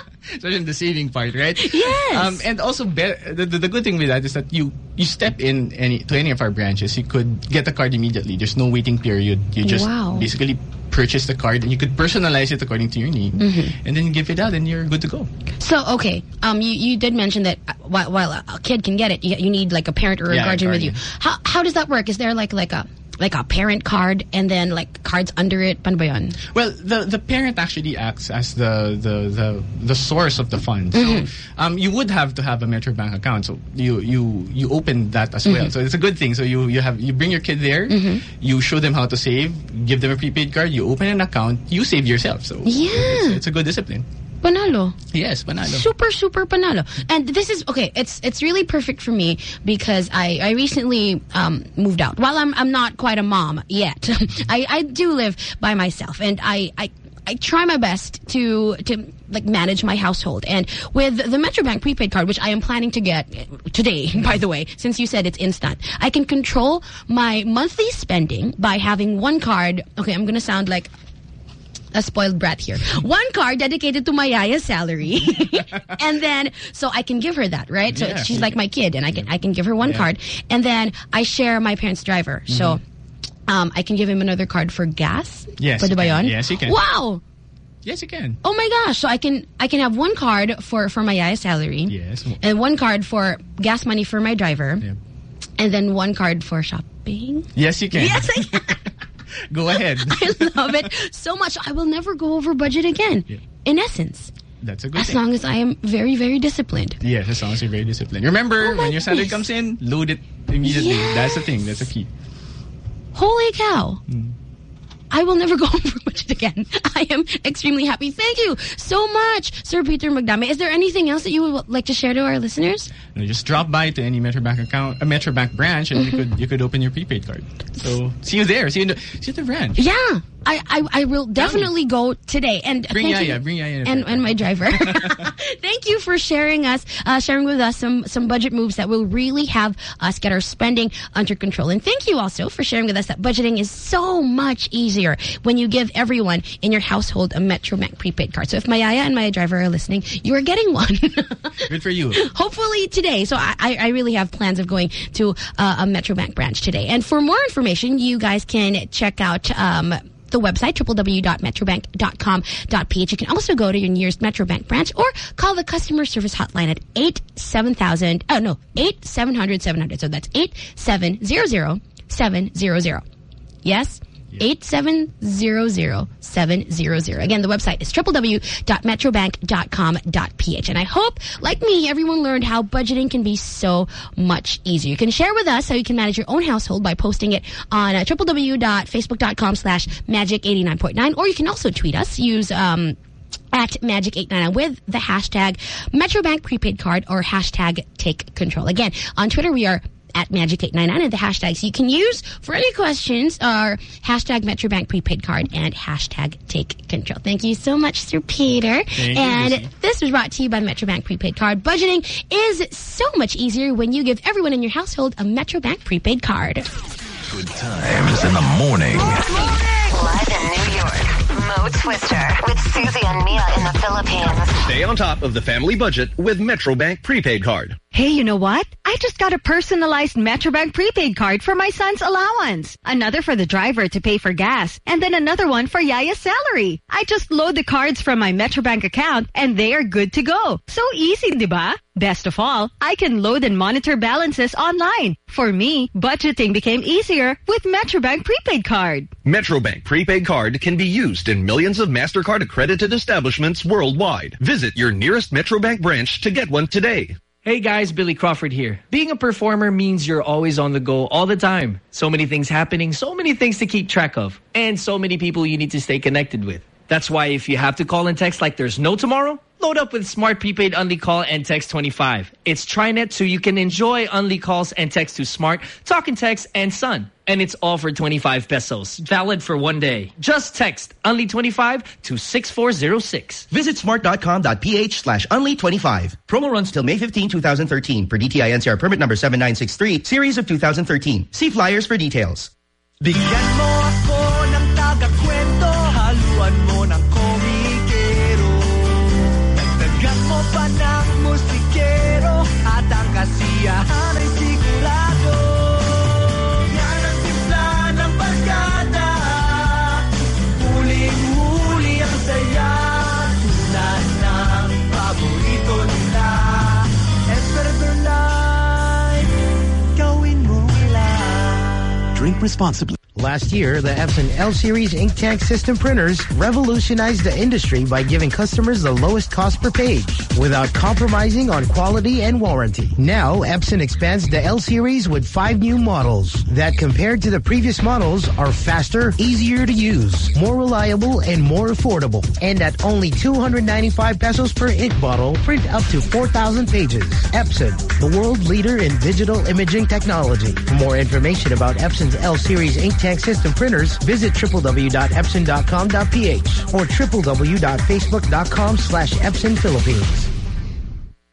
Speaker 1: [laughs]
Speaker 19: especially in the saving part, right?
Speaker 1: Yes.
Speaker 19: Um, and also, be- the, the the good thing with that is that you you step in any to any of our branches, you could get the card immediately. There's no waiting period. You just
Speaker 1: Wow.
Speaker 19: Basically purchase the card, and you could personalize it according to your need,
Speaker 1: Mhm.
Speaker 19: and then give it out, and you're good to go.
Speaker 1: so okay, um, you, you did mention that uh, while, while a kid can get it, you, you need like a parent or a
Speaker 19: Yeah, a
Speaker 1: guardian with you. How how does that work? Is there like like a like a parent card and then like cards under it? Paano ba yun?
Speaker 19: Well, the the parent actually acts as the the the, the source of the funds.
Speaker 1: Mhm.
Speaker 19: So, um, you would have to have a Metrobank account, so you you you open that as well.
Speaker 1: Mhm.
Speaker 19: So it's a good thing. So you you have you bring your kid there,
Speaker 1: Mhm.
Speaker 19: you show them how to save, give them a prepaid card, you open an account, you save yourself. So
Speaker 1: Yeah.
Speaker 19: it's, it's a good discipline.
Speaker 1: Panalo.
Speaker 19: Yes, panalo.
Speaker 1: Super, super panalo. And this is okay. It's it's really perfect for me because I I recently um, moved out. While I'm I'm not quite a mom yet, [laughs] I I do live by myself, and I I. I try my best to to like manage my household, and with the Metrobank prepaid card, which I am planning to get today, [laughs] by the way, since you said it's instant, I can control my monthly spending by having one card. Okay, I'm gonna sound like a spoiled brat here. One card dedicated to my yaya's salary. [laughs] and then so I can give her that, right? So
Speaker 19: Yeah.
Speaker 1: she's like my kid and I can I can give her one
Speaker 19: Yeah.
Speaker 1: card. And then I share my parents' driver. So um, I can give him another card for gas.
Speaker 19: Yes,
Speaker 1: Pwede
Speaker 19: you
Speaker 1: ba
Speaker 19: can.
Speaker 1: yun?
Speaker 19: Yes, you can.
Speaker 1: Wow.
Speaker 19: Yes, you can.
Speaker 1: Oh my gosh. So I can I can have one card for for my yaya's salary.
Speaker 19: Yes.
Speaker 1: And one card for gas money for my driver. And then one card for shopping.
Speaker 19: Yes, you can.
Speaker 1: Yes, I can. [laughs] [laughs]
Speaker 19: Go ahead. [laughs]
Speaker 1: I love it so much. I will never go over budget again. In essence,
Speaker 19: That's a good
Speaker 1: as
Speaker 19: thing.
Speaker 1: long as I am very, very disciplined.
Speaker 19: Yes, as long as you're very disciplined. Remember, when your salary comes in, load it immediately. That's the thing. That's the key.
Speaker 1: Holy cow.
Speaker 19: Hmm.
Speaker 1: I will never [laughs] go home over budget again. I am extremely happy. Thank you so much, Sir Peter Magdame. Is there anything else that you would like to share to our listeners?
Speaker 19: Just drop by to any Metrobank account, a Metrobank branch, and you [laughs] could you could open your prepaid card. So see you there. See you in the, see you at the branch.
Speaker 1: Yeah. I, I, I will definitely go today. And
Speaker 19: Bring
Speaker 1: thank
Speaker 19: Yaya,
Speaker 1: you.
Speaker 19: bring Yaya
Speaker 1: and, and my driver. [laughs] [laughs] thank you for sharing us, uh, sharing with us some, some budget moves that will really have us get our spending under control. And thank you also for sharing with us that budgeting is so much easier when you give everyone in your household a Metrobank prepaid card. So if my Yaya and my driver are listening, you are getting one. [laughs]
Speaker 19: Good for you.
Speaker 1: Hopefully today. So I, I I really have plans of going to uh, a Metrobank branch today. And for more information, you guys can check out um, the website, www.metrobank.com.ph. You can also go to your nearest Metrobank branch or call the customer service hotline at 87000, oh no, 8700 700. So that's 8700 700. Yes? 8700700. Again, the website is www.metrobank.com.ph. And I hope, like me, everyone learned how budgeting can be so much easier. You can share with us how you can manage your own household by posting it on uh, www.facebook.com slash magic89.9 or you can also tweet us. Use... Um, at Magic899 with the hashtag Metrobank prepaid card or hashtag take control. Again, on Twitter we are at Magic899 and the hashtags you can use for any questions are hashtag Metrobank prepaid card and hashtag take control. Thank you so much, Sir Peter.
Speaker 19: Thank
Speaker 1: and
Speaker 19: Lucy.
Speaker 1: this was brought to you by the Metrobank prepaid card. Budgeting is so much easier when you give everyone in your household a Metrobank prepaid card.
Speaker 12: Good times in the morning.
Speaker 13: Live in New York, Mo Twister with Susie and Mia in the Philippines.
Speaker 20: Stay on top of the family budget with Metrobank prepaid card.
Speaker 21: Hey, you know what? I just got a personalized Metrobank prepaid card for my son's allowance. Another for the driver to pay for gas. And then another one for Yaya's salary. I just load the cards from my Metrobank account and they are good to go. So easy, diba? Best of all, I can load and monitor balances online. For me, budgeting became easier with Metrobank prepaid card.
Speaker 20: Metrobank prepaid card can be used in millions of MasterCard accredited establishments worldwide. Visit your nearest Metrobank branch to get one today.
Speaker 22: Hey guys, Billy Crawford here. Being a performer means you're always on the go all the time. So many things happening, so many things to keep track of, and so many people you need to stay connected with. That's why if you have to call and text like there's no tomorrow, load up with Smart Prepaid Only Call and Text 25. It's TriNet so you can enjoy Only Calls and text to Smart, Talk 'N Text, and Sun. And it's all for 25 pesos, valid for one day. Just text Only 25 to 6406.
Speaker 17: Visit smart.com.ph slash only25. Promo runs till May 15, 2013 per DTI NCR permit number 7963, series of 2013. See flyers for details.
Speaker 7: Bigyan mo
Speaker 23: responsibly. Last year, the Epson L-Series ink tank system printers revolutionized the industry by giving customers the lowest cost per page without compromising on quality and warranty. Now, Epson expands the L-Series with five new models that compared to the previous models are faster, easier to use, more reliable, and more affordable. And at only 295 pesos per ink bottle, print up to 4,000 pages. Epson, the world leader in digital imaging technology. For more information about Epson's L-Series ink tank system printers, visit www.epson.com.ph or www.facebook.com slash Epson Philippines.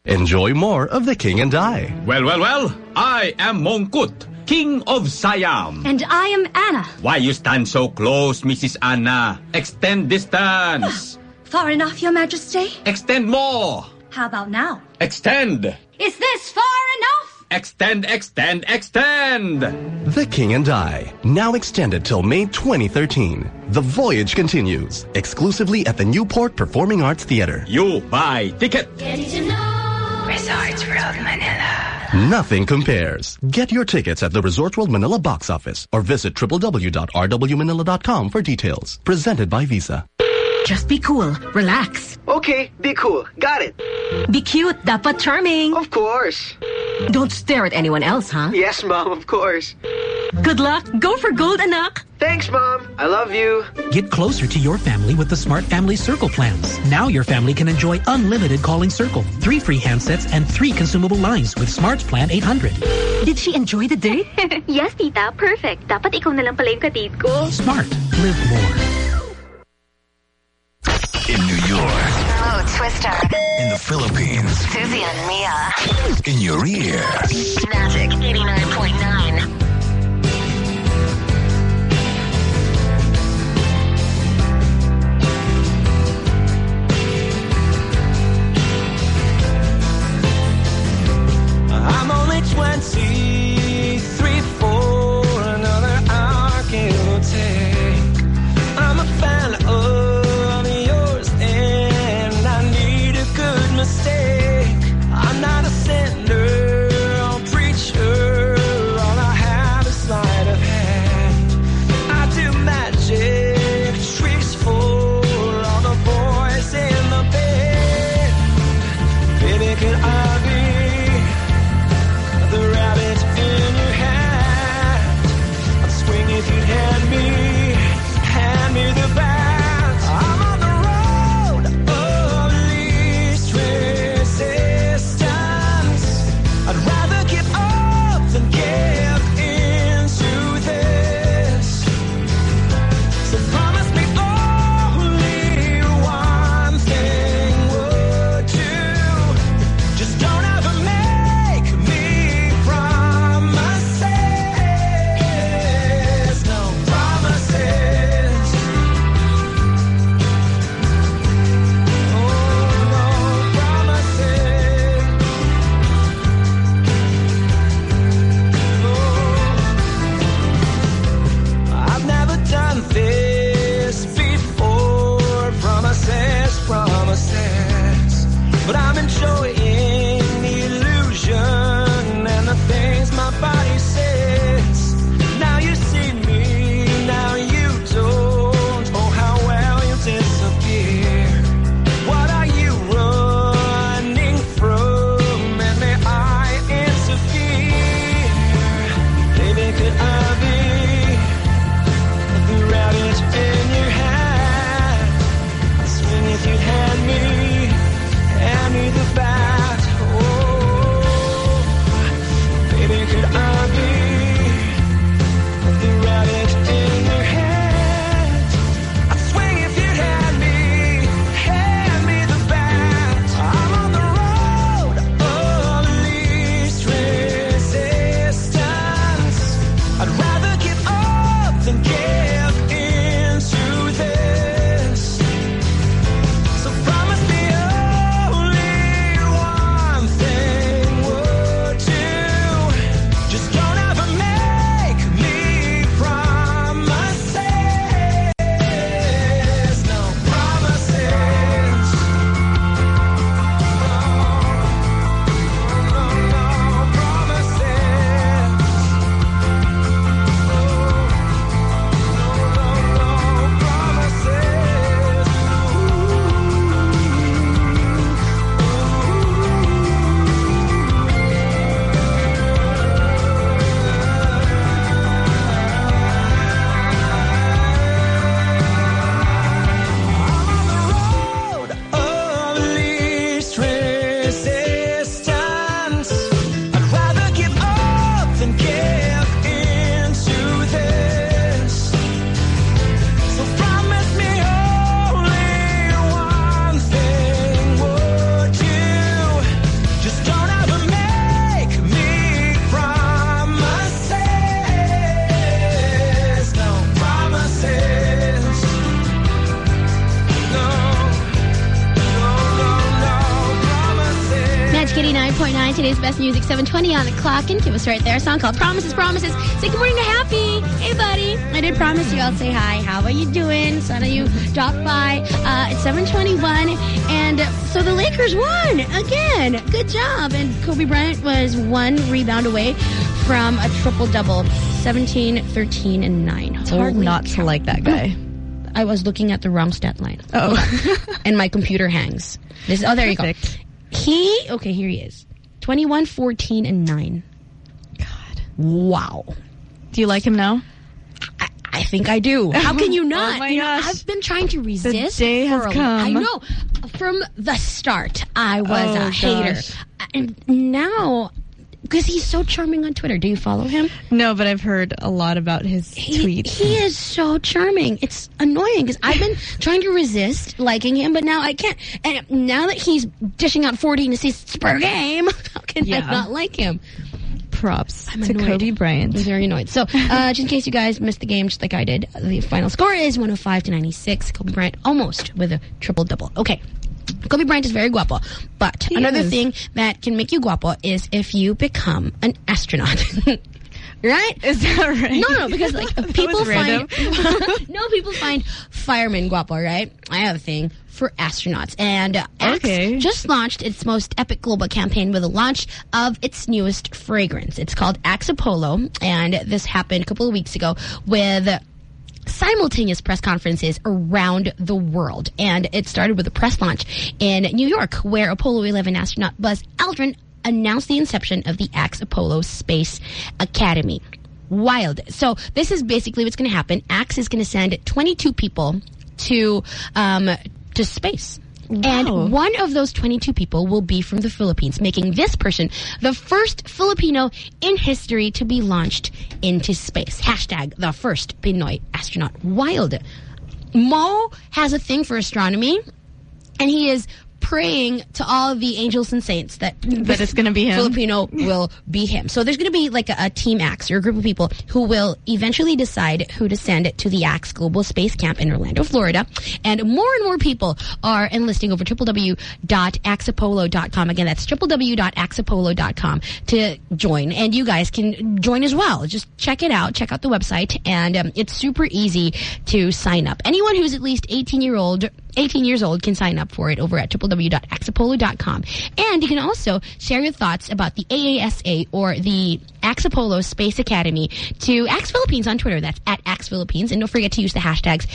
Speaker 24: Enjoy more of The King and I.
Speaker 18: Well, well, well, I am Mongkut, King of Siam.
Speaker 5: And I am Anna.
Speaker 18: Why you stand so close, Mrs. Anna? Extend distance. [gasps]
Speaker 5: Far enough, Your Majesty?
Speaker 18: Extend more.
Speaker 5: How about now?
Speaker 18: Extend.
Speaker 5: Is this far enough?
Speaker 18: Extend, extend, extend.
Speaker 24: The King and I, now extended till May 2013. The voyage continues, exclusively at the Newport Performing Arts Theater.
Speaker 18: You buy ticket.
Speaker 5: Resorts World Manila.
Speaker 24: Nothing compares. Get your tickets at the Resort World Manila box office or visit www.rwmanila.com for details. Presented by Visa.
Speaker 25: Just be cool. Relax.
Speaker 26: Okay, be cool. Got it.
Speaker 25: Be cute. Dapat charming.
Speaker 26: Of course.
Speaker 25: Don't stare at anyone else, huh?
Speaker 26: Yes, Mom, of course.
Speaker 25: Good luck. Go for gold, anak.
Speaker 26: Thanks, Mom. I love you.
Speaker 6: Get closer to your family with the Smart Family Circle plans. Now your family can enjoy unlimited calling Circle, three free handsets, and three consumable lines with Smart's Plan 800.
Speaker 25: Did she enjoy the date? [laughs]
Speaker 27: yes, tita. Perfect. Dapat ikaw na lang pala yung katid ko.
Speaker 6: Smart. Live more.
Speaker 12: In New York.
Speaker 13: Mo Twister.
Speaker 12: In the Philippines.
Speaker 13: Susie and Mia.
Speaker 12: In your ear.
Speaker 13: Magic 89.9.
Speaker 7: I'm only 23,
Speaker 1: best music, 720 on the clock. And give us right there a song called Promises, Promises. Say good morning to Happy. Hey, buddy. I did promise you I'll say hi. How are you doing? So I know you dropped by uh, at 721. And so the Lakers won again. Good job. And Kobe Bryant was one rebound away from a triple-double. 17, 13, and 9.
Speaker 28: It's hard not to like that guy.
Speaker 1: I was looking at the wrong stat line. Oh. [laughs] and my computer hangs. This Oh, there you go. He, okay, here he is. 21, 14, and 9.
Speaker 28: God.
Speaker 1: Wow.
Speaker 28: Do you like him now?
Speaker 1: I, I think I do. How can you [laughs] oh not?
Speaker 28: Oh my
Speaker 1: You know,
Speaker 28: gosh.
Speaker 1: I've been trying to resist.
Speaker 28: The day has
Speaker 1: a-
Speaker 28: come.
Speaker 1: I know. From the start, I was
Speaker 28: Oh,
Speaker 1: a hater. And now, because he's so charming on Twitter. Do you follow him?
Speaker 28: No, but I've heard a lot about his
Speaker 1: He,
Speaker 28: tweets.
Speaker 1: he is so charming. It's annoying because I've been [laughs] trying to resist liking him, but now I can't. And now that he's dishing out 14 assists per game, [laughs] how can I not like him?
Speaker 28: Props
Speaker 1: I'm
Speaker 28: to
Speaker 1: annoyed.
Speaker 28: Kobe Bryant.
Speaker 1: I'm very annoyed. So, [laughs] uh, just in case you guys missed the game, just like I did, the final score is 105 to 96. Kobe Bryant almost with a triple double. Okay. Kobe Bryant is very guapo, but
Speaker 28: He
Speaker 1: another
Speaker 28: is.
Speaker 1: thing that can make you guapo is if you become an astronaut. [laughs] right?
Speaker 28: Is that right?
Speaker 1: No, no, because like [laughs] people find [laughs] no people find firemen guapo, right? I have a thing for astronauts, and uh, Axe
Speaker 28: Okay.
Speaker 1: just launched its most epic global campaign with the launch of its newest fragrance. It's called Axe Apollo, and this happened a couple of weeks ago with simultaneous press conferences around the world. And it started with a press launch in New York, where Apollo 11 astronaut Buzz Aldrin announced the inception of the Axe Apollo Space Academy. Wild. So this is basically what's going to happen. Axe is going to send 22 people to um, to space. And oh. one of those 22 people will be from the Philippines, making this person the first Filipino in history to be launched into space. Hashtag the first Pinoy astronaut. Wild. Mo has a thing for astronomy, and he is praying to all of the angels and saints that
Speaker 28: That it's gonna be him.
Speaker 1: Filipino will be him. So there's going to be like a, a team Axe or a group of people who will eventually decide who to send it to the Axe Global Space Camp in Orlando, Florida. And more and more people are enlisting over www.axeapollo.com. Again, that's www.axeapollo.com to join. And you guys can join as well. Just check it out. Check out the website. And um, it's super easy to sign up. Anyone who's at least 18 year old 18 years old can sign up for it over at www.axeapollo.com. And you can also share your thoughts about the AASA or the Axe Apollo Space Academy to Axe Philippines on Twitter. That's at Axe Philippines. And don't forget to use the hashtags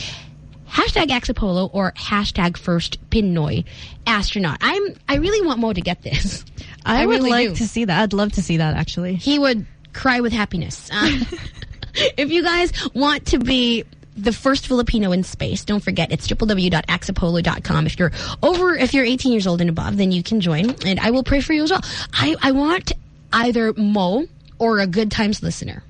Speaker 1: hashtag Axe Apollo or hashtag first Pinoy astronaut. I'm, I really want Mo to get this. [laughs]
Speaker 28: I, would
Speaker 1: really
Speaker 28: like
Speaker 1: do.
Speaker 28: to see that. I'd love to see that actually.
Speaker 1: He would cry with happiness. Uh, [laughs] if you guys want to be the first Filipino in space, don't forget it's www.axeapollo.com. If you're over, if you're 18 years old and above, then you can join, and I will pray for you as well. I, I want either Mo or a Good Times listener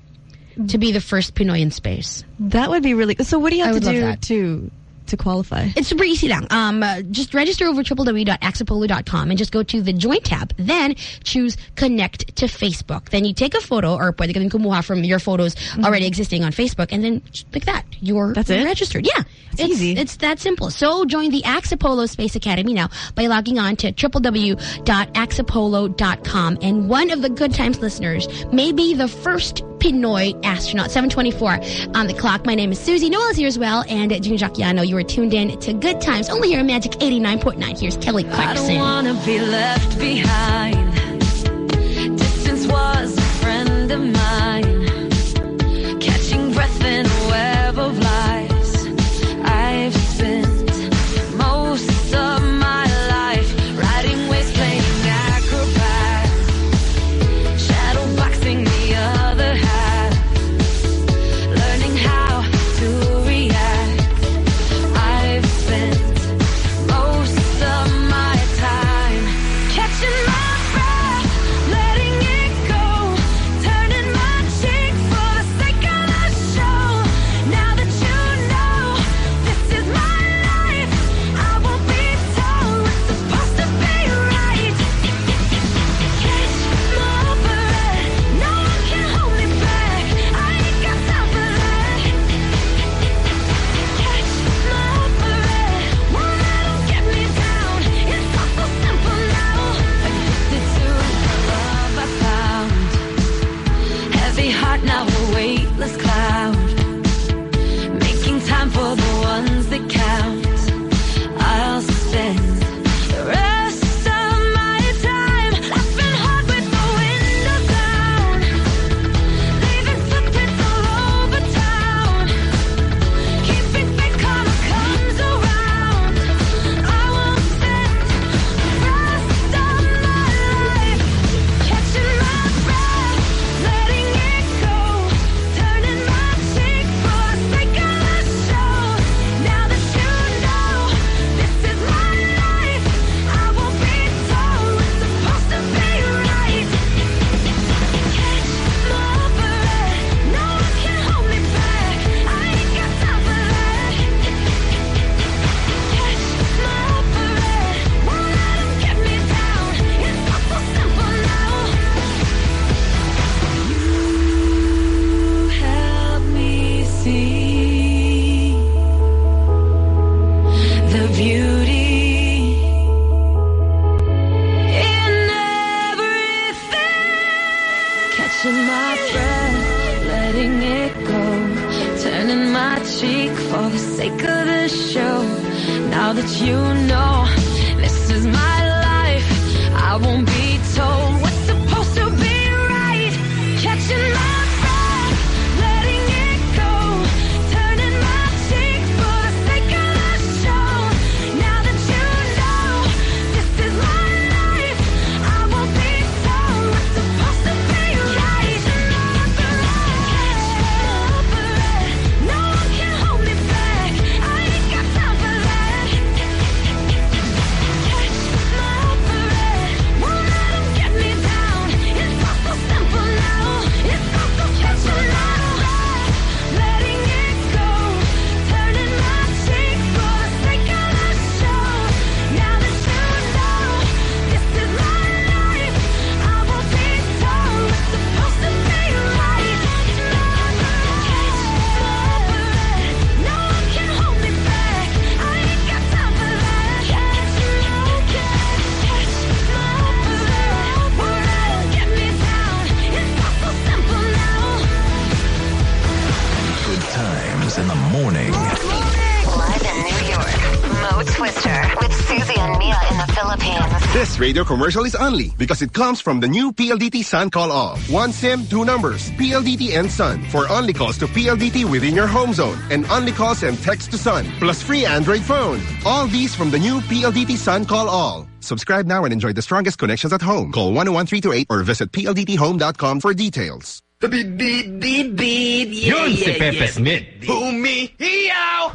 Speaker 1: to be the first Pinoy in space.
Speaker 28: That would be really. So what do you
Speaker 1: I
Speaker 28: have to do to to qualify?
Speaker 1: It's super easy lang. Um, uh, just register over www.axeapollo.com and just go to the join tab. Then choose connect to Facebook. Then you take a photo or pwede ka din kumuha from your photos already existing on Facebook and then like that. You're
Speaker 28: That's it?
Speaker 1: registered. Yeah. it's
Speaker 28: easy.
Speaker 1: It's that simple. So join the Axe Apollo Space Academy now by logging on to www.axeapollo.com and one of the Good Times listeners may be the first Pinoy astronaut. 724 on the clock. My name is Susie. Noel is here as well. And Junior Jacquiano, you are tuned in to Good Times only here on Magic 89.9. Here's Kelly
Speaker 29: I
Speaker 1: Clarkson.
Speaker 29: don't wanna be left behind. Distance was a friend of mine. Catching breath in a web of.
Speaker 17: Radio commercial is only because it comes from the new PLDT Sun Call All. One SIM, two numbers, PLDT and Sun. For only calls to PLDT within your home zone and only calls and text to Sun. Plus free Android phone. All these from the new PLDT Sun Call All. Subscribe now and enjoy the strongest connections at home. Call 101328 or visit pldthome.com for details.
Speaker 30: Yun si Pepe Smith.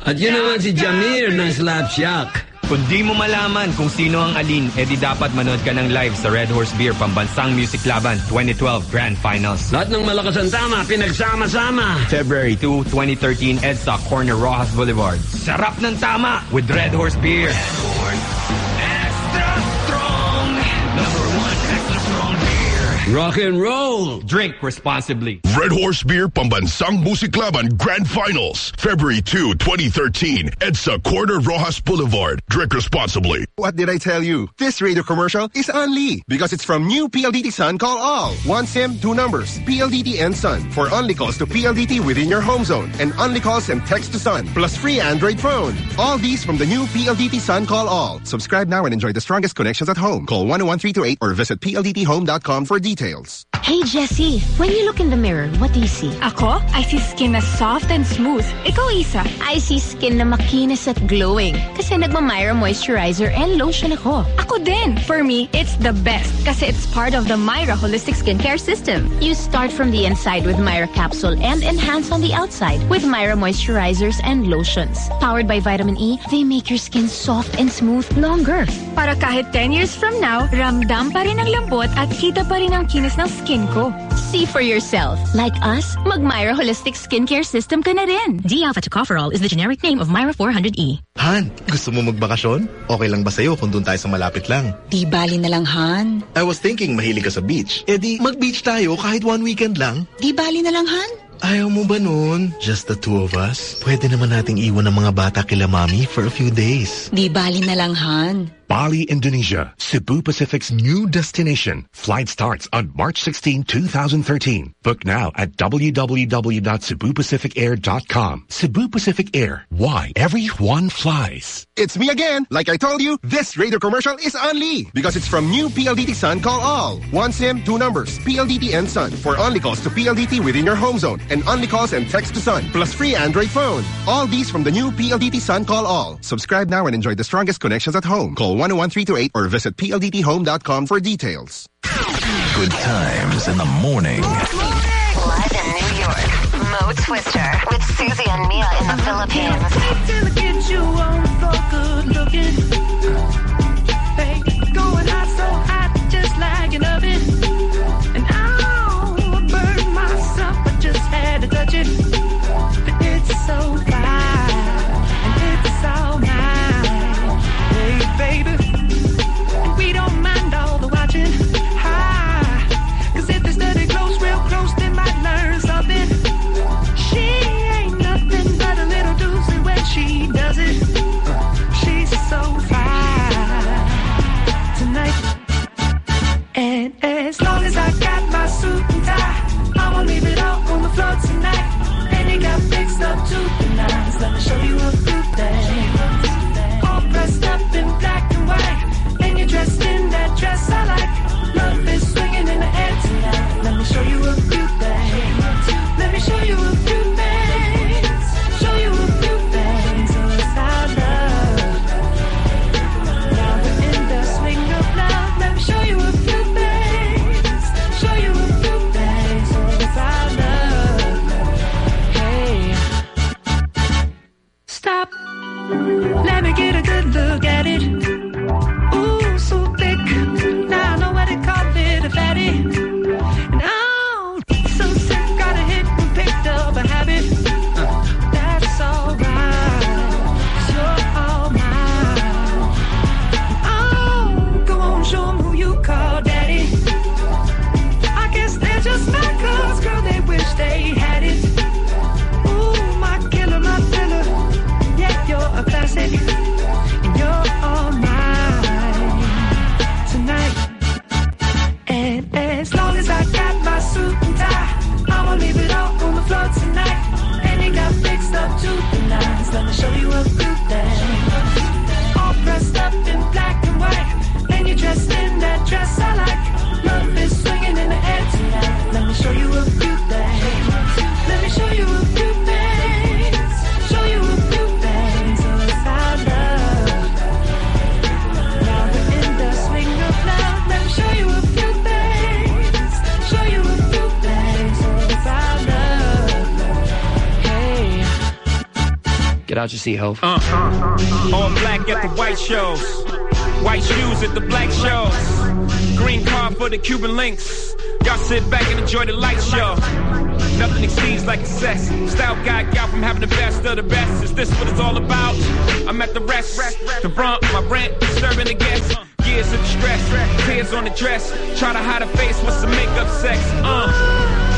Speaker 31: At yun naman si Jamir ng Slapshock.
Speaker 18: Kung di mo malaman kung sino ang alin, edi dapat manood ka ng live sa Red Horse Beer Pambansang Music Laban 2012 Grand Finals.
Speaker 31: Lahat ng malakas ang tama, pinagsama-sama.
Speaker 18: February 2, 2013, EDSA, Corner Rojas Boulevard. Sarap ng tama with Red Horse Beer.
Speaker 31: Rock and roll.
Speaker 18: Drink responsibly.
Speaker 32: Red Horse Beer Pambansang Musiklaban Grand Finals, February 2, 2013, EDSA Corner Roxas Boulevard. Drink responsibly.
Speaker 17: What did I tell you? This radio commercial is only because it's from new PLDT Sun Call All. One SIM, two numbers, PLDT and Sun. For only calls to PLDT within your home zone and only calls and text to Sun. Plus free Android phone. All these from the new PLDT Sun Call All. Subscribe now and enjoy the strongest connections at home. Call 101328 or visit pldthome.com for details.
Speaker 9: Hey, Jessie, when you look in the mirror, what do you see?
Speaker 8: Ako? I see skin na soft and smooth. Ikaw, Isa?
Speaker 9: I see skin na makinis at glowing. Kasi nagmamyra moisturizer and lotion ako.
Speaker 8: Ako din. For me, it's the best kasi it's part of the Myra Holistic Skincare System.
Speaker 9: You start from the inside with Myra capsule and enhance on the outside with Myra moisturizers and lotions. Powered by vitamin E, they make your skin soft and smooth longer.
Speaker 8: Para kahit 10 years from now, ramdam pa rin ang lambot at kita pa rin ang kinis ng skin ko.
Speaker 9: See for yourself. Like us, mag-Myra Holistic Skincare System ka na rin.
Speaker 33: D-alpha tocopherol is the generic name of Myra 400E.
Speaker 34: Han, gusto mo magbakasyon? Okay lang ba sa'yo kung doon tayo sa malapit lang?
Speaker 35: Di bali na lang, Han.
Speaker 34: I was thinking mahilig ka sa beach. E di, mag-beach tayo kahit one weekend lang.
Speaker 35: Di bali na lang, Han.
Speaker 34: Ayaw mo ba nun? Just the two of us? Pwede naman nating iwan ng mga bata kila mami for a few days.
Speaker 35: Di bali na lang, Han.
Speaker 20: Bali, Indonesia, Cebu Pacific's new destination. Flight starts on March 16, 2013. Book now at www.cebupacificair.com. Cebu Pacific Air. Why everyone flies.
Speaker 17: It's me again. Like I told you, this radio commercial is only because it's from new PLDT Sun Call All. One SIM, two numbers, PLDT and Sun. For only calls to PLDT within your home zone and only calls and text to Sun. Plus free Android phone. All these from the new PLDT Sun Call All. Subscribe now and enjoy the strongest connections at home. Call 101328 or visit pldthome.com for details.
Speaker 12: Good times in the morning.
Speaker 36: Live in New York, Mo Twister with Susie and Mia in the Philippines.
Speaker 37: And as long as I got my suit and tie, I'ma leave it out on the floor tonight. And you got fixed up to the. Let me show you a
Speaker 36: stop. Let me get a good look at it. Up to the nines. Let me show you a
Speaker 38: Get out your seat, ho.
Speaker 39: Uh, all black at the white shows. White shoes at the black shows. Green car for the Cuban links. Y'all sit back and enjoy the light show. Nothing exceeds like excess. Style guy, gal from having the best of the best. Is this what it's all about? I'm at the rest. The brunt, my rent, disturbing the guests. Years of stress, tears on the dress. Try to hide a face with some makeup sex. Uh.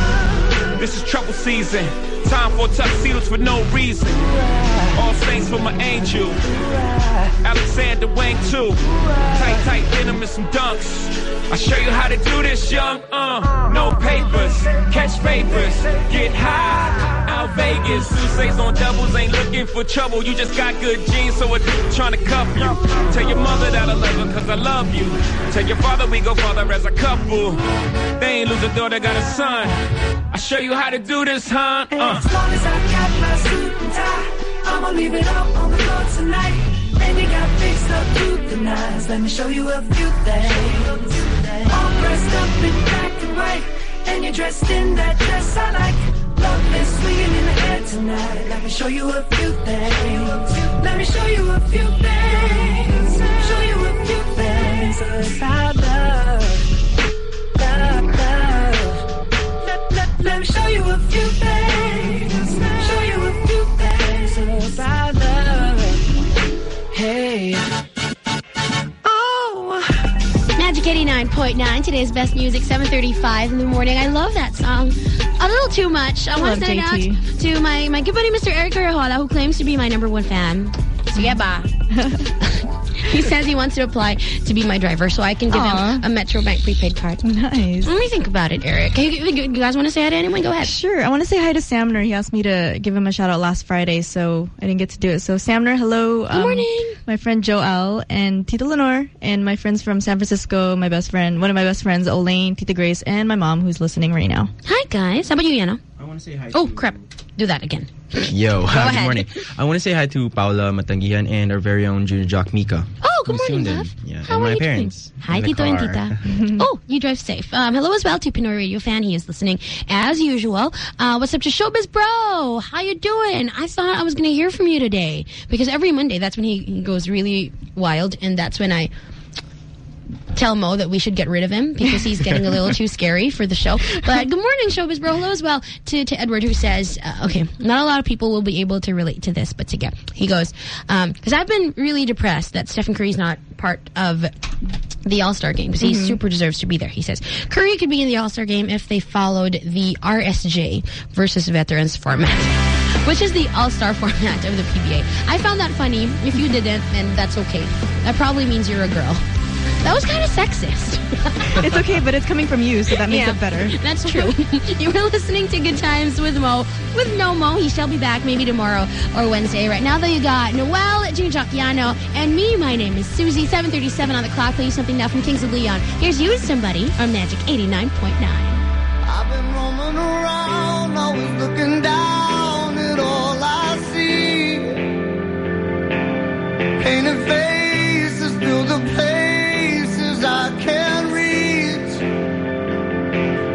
Speaker 39: This is trouble season. Time for tuxedos for no reason. All saints for my angel. Alexander Wang too. Tight, tight denim and some dunks. I show you how to do this, young. Uh, no papers, catch papers, get high. Out Vegas, Sousa's on doubles, ain't looking for trouble. You just got good genes, so it's trying to cuff you. Tell your mother that I love her, cause I love you. Tell your father we go father as a couple. They ain't lose a daughter, got a son. I show you how to do this, huh? Uh.
Speaker 36: As long as I got my suit and tie, I'ma leave it all on the floor tonight. And you got fixed up to the nines. Let me show you a few things. All dressed up in black and white, and you're dressed in that dress I like. Love is swinging in the air tonight. Let me show you a few things. Let me show you a few things. Show you a few things
Speaker 1: 89.9, today's best music, 7.35 in the morning. I love that song. A little too much. I,
Speaker 28: I
Speaker 1: want to send it out to my, my good buddy, Mr. Eric Arahola, who claims to be my number one fan. Sige ba? [laughs] he says he wants to apply to be my driver so I can give him a Metrobank prepaid card.
Speaker 28: Nice.
Speaker 1: Let me think about it, Eric. You, you- guys want to say hi to anyone? Go ahead.
Speaker 28: Sure. I want to say hi to Samner. He asked me to give him a shout out last Friday, so I didn't get to do it. So Samner, hello. Good um,
Speaker 1: morning.
Speaker 28: My friend Joel and Tita Lenore and my friends from San Francisco, my best friend, one of my best friends, Elaine, Tita Grace, and my mom who's listening right now.
Speaker 1: Hi, guys. How about you, Yano?
Speaker 40: I want to say hi.
Speaker 1: Oh, crap. Do that again.
Speaker 40: Yo,
Speaker 1: ahead.
Speaker 40: good morning. I want to say hi to Paula Matangihan and our very own Junior Jock Mika.
Speaker 1: Oh, good morning, love.
Speaker 40: Yeah,
Speaker 1: How
Speaker 40: and
Speaker 1: are
Speaker 40: my
Speaker 1: you
Speaker 40: parents.
Speaker 1: doing? Hi,
Speaker 40: in the
Speaker 1: Tito and. Tita. [laughs] oh, you drive safe. Um, hello as well to Pinoy Radio fan. He is listening as usual. Uh, what's up to Showbiz Bro? How you doing? I thought I was going to hear from you today because every Monday that's when he, he goes really wild and that's when I tell Mo that we should get rid of him because he's getting a little [laughs] too scary for the show. But good morning, Showbiz Bro. Hello as well to, to Edward who says, uh, okay, not a lot of people will be able to relate to this, but to get, he goes, because I've been really depressed that Stephen Curry's not part of the All-Star game because he
Speaker 28: Mhm.
Speaker 1: super deserves to be there. He says Curry could be in the All-Star game if they followed the RSJ versus veterans format. Which is the all-star [laughs] format of the PBA. I found that funny. If you didn't, then that's okay. That probably means you're a girl. That was kind of sexist. [laughs]
Speaker 28: it's okay, but it's coming from you, so that makes
Speaker 1: Yeah,
Speaker 28: it better. [laughs]
Speaker 1: That's true. you were listening to Good Times with Mo. With no Mo, he shall be back maybe tomorrow or Wednesday. Right now, though, you got Noel, Junior Giacchiano, and me. My name is Susie. 737 on the clock. Play you something now from Kings of Leon. Here's you, and somebody, on Magic 89.9.
Speaker 4: I've been roaming around, always looking down at all I see. Painted faces fill the places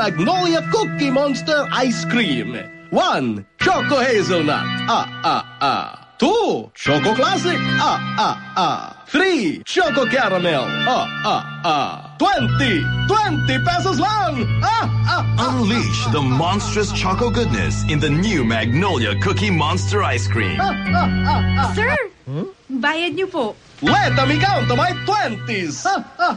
Speaker 41: Magnolia Cookie Monster ice cream. One, Choco Hazelnut. Ah, ah, ah. Two, Choco Classic. Ah, ah, ah. Three, Choco Caramel. Ah, ah, ah. Twenty, twenty pesos lang. Ah, ah, ah.
Speaker 20: Unleash the monstrous choco goodness in the new Magnolia Cookie Monster Ice Cream.
Speaker 41: Ah, ah, ah, ah.
Speaker 42: Sir, bayad niyo po.
Speaker 41: Let me count my twenties. Ah, ah, ah, ah.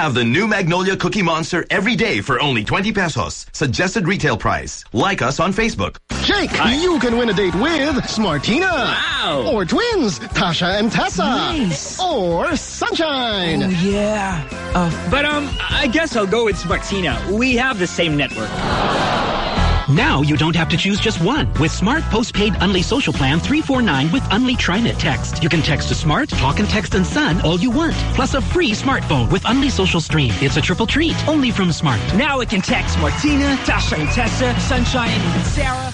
Speaker 20: Have the new Magnolia Cookie Monster every day for only 20 pesos. Suggested retail price. Like us on Facebook.
Speaker 41: Jake, you can win a date with Smartina.
Speaker 3: Wow.
Speaker 41: Or twins, Tasha and Tessa.
Speaker 3: Nice.
Speaker 41: Or Sunshine.
Speaker 3: Oh, yeah. Uh, but, um, I guess I'll go with Smartina. We have the same network.
Speaker 6: Now you don't have to choose just one. With Smart Postpaid Unli Social Plan 349 with Unli TriNet Text. You can text to Smart, talk and text and Sun all you want. Plus a free smartphone with Unli Social Stream. It's a triple treat, only from Smart.
Speaker 3: Now I can text Martina, Tasha and Tessa, Sunshine and even Sarah.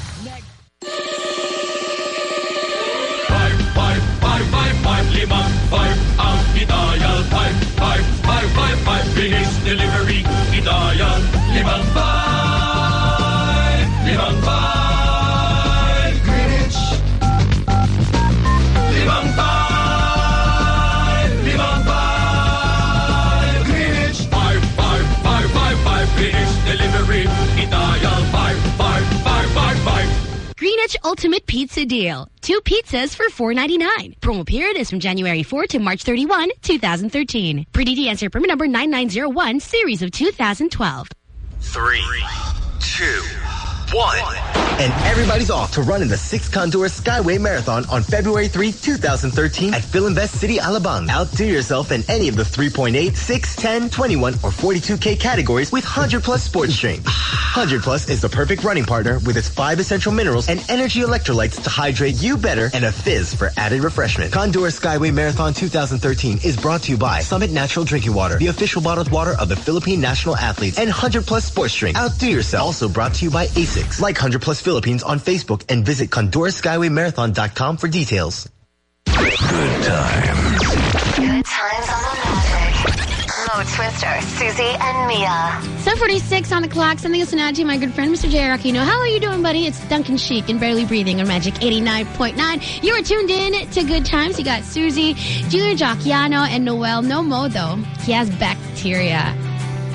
Speaker 43: Five, five, five, five, five, limang, five, ang i-dial. Five, five, five, five, five, bilis delivery, i-dial. Limang five,
Speaker 1: Ultimate Pizza Deal. Two pizzas for $4.99. Promo period is from January 4 to March 31, 2013. Pretty answer permit number 9901, series of 2012.
Speaker 11: Three, two, one. And everybody's off to run in the 6 Condor Skyway Marathon on February 3, 2013 at Filinvest City, Alabang. Outdo yourself in any of the 3.8, 6, 10, 21, or 42K categories with 100 Plus Sports Drink. 100 Plus is the perfect running partner with its five essential minerals and energy electrolytes to hydrate you better and a fizz for added refreshment. Condor Skyway Marathon 2013 is brought to you by Summit Natural Drinking Water, the official bottled water of the Philippine National Athletes, and 100 Plus Sports Drink. Outdo yourself. Also brought to you by ASICS. Like 100 Plus Philippines on Facebook and visit CondorSkywayMarathon.com for details.
Speaker 12: Good times.
Speaker 13: Good times on the magic. Mo Twister, Susie and Mia.
Speaker 1: 746 on the clock. Something else to add to my good friend, Mr. J. Aquino. How are you doing, buddy? It's Duncan Sheik and Barely Breathing on Magic 89.9. You are tuned in to Good Times. You got Susie, Junior Jocchiano, and Noel. No Mo, though. He has bacteria.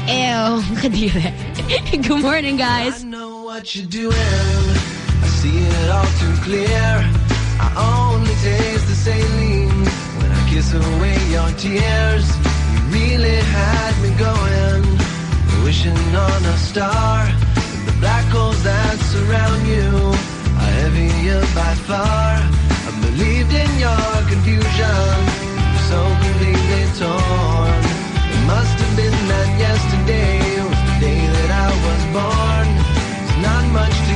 Speaker 1: Ew. [laughs] [laughs] Good morning, guys.
Speaker 44: What you're doing. I see it all too clear. I only taste the saline when I kiss away your tears. You really had me going, wishing on a star. The black holes that surround you are heavier by far. I believed in your confusion, so completely torn. It must have been that yesterday much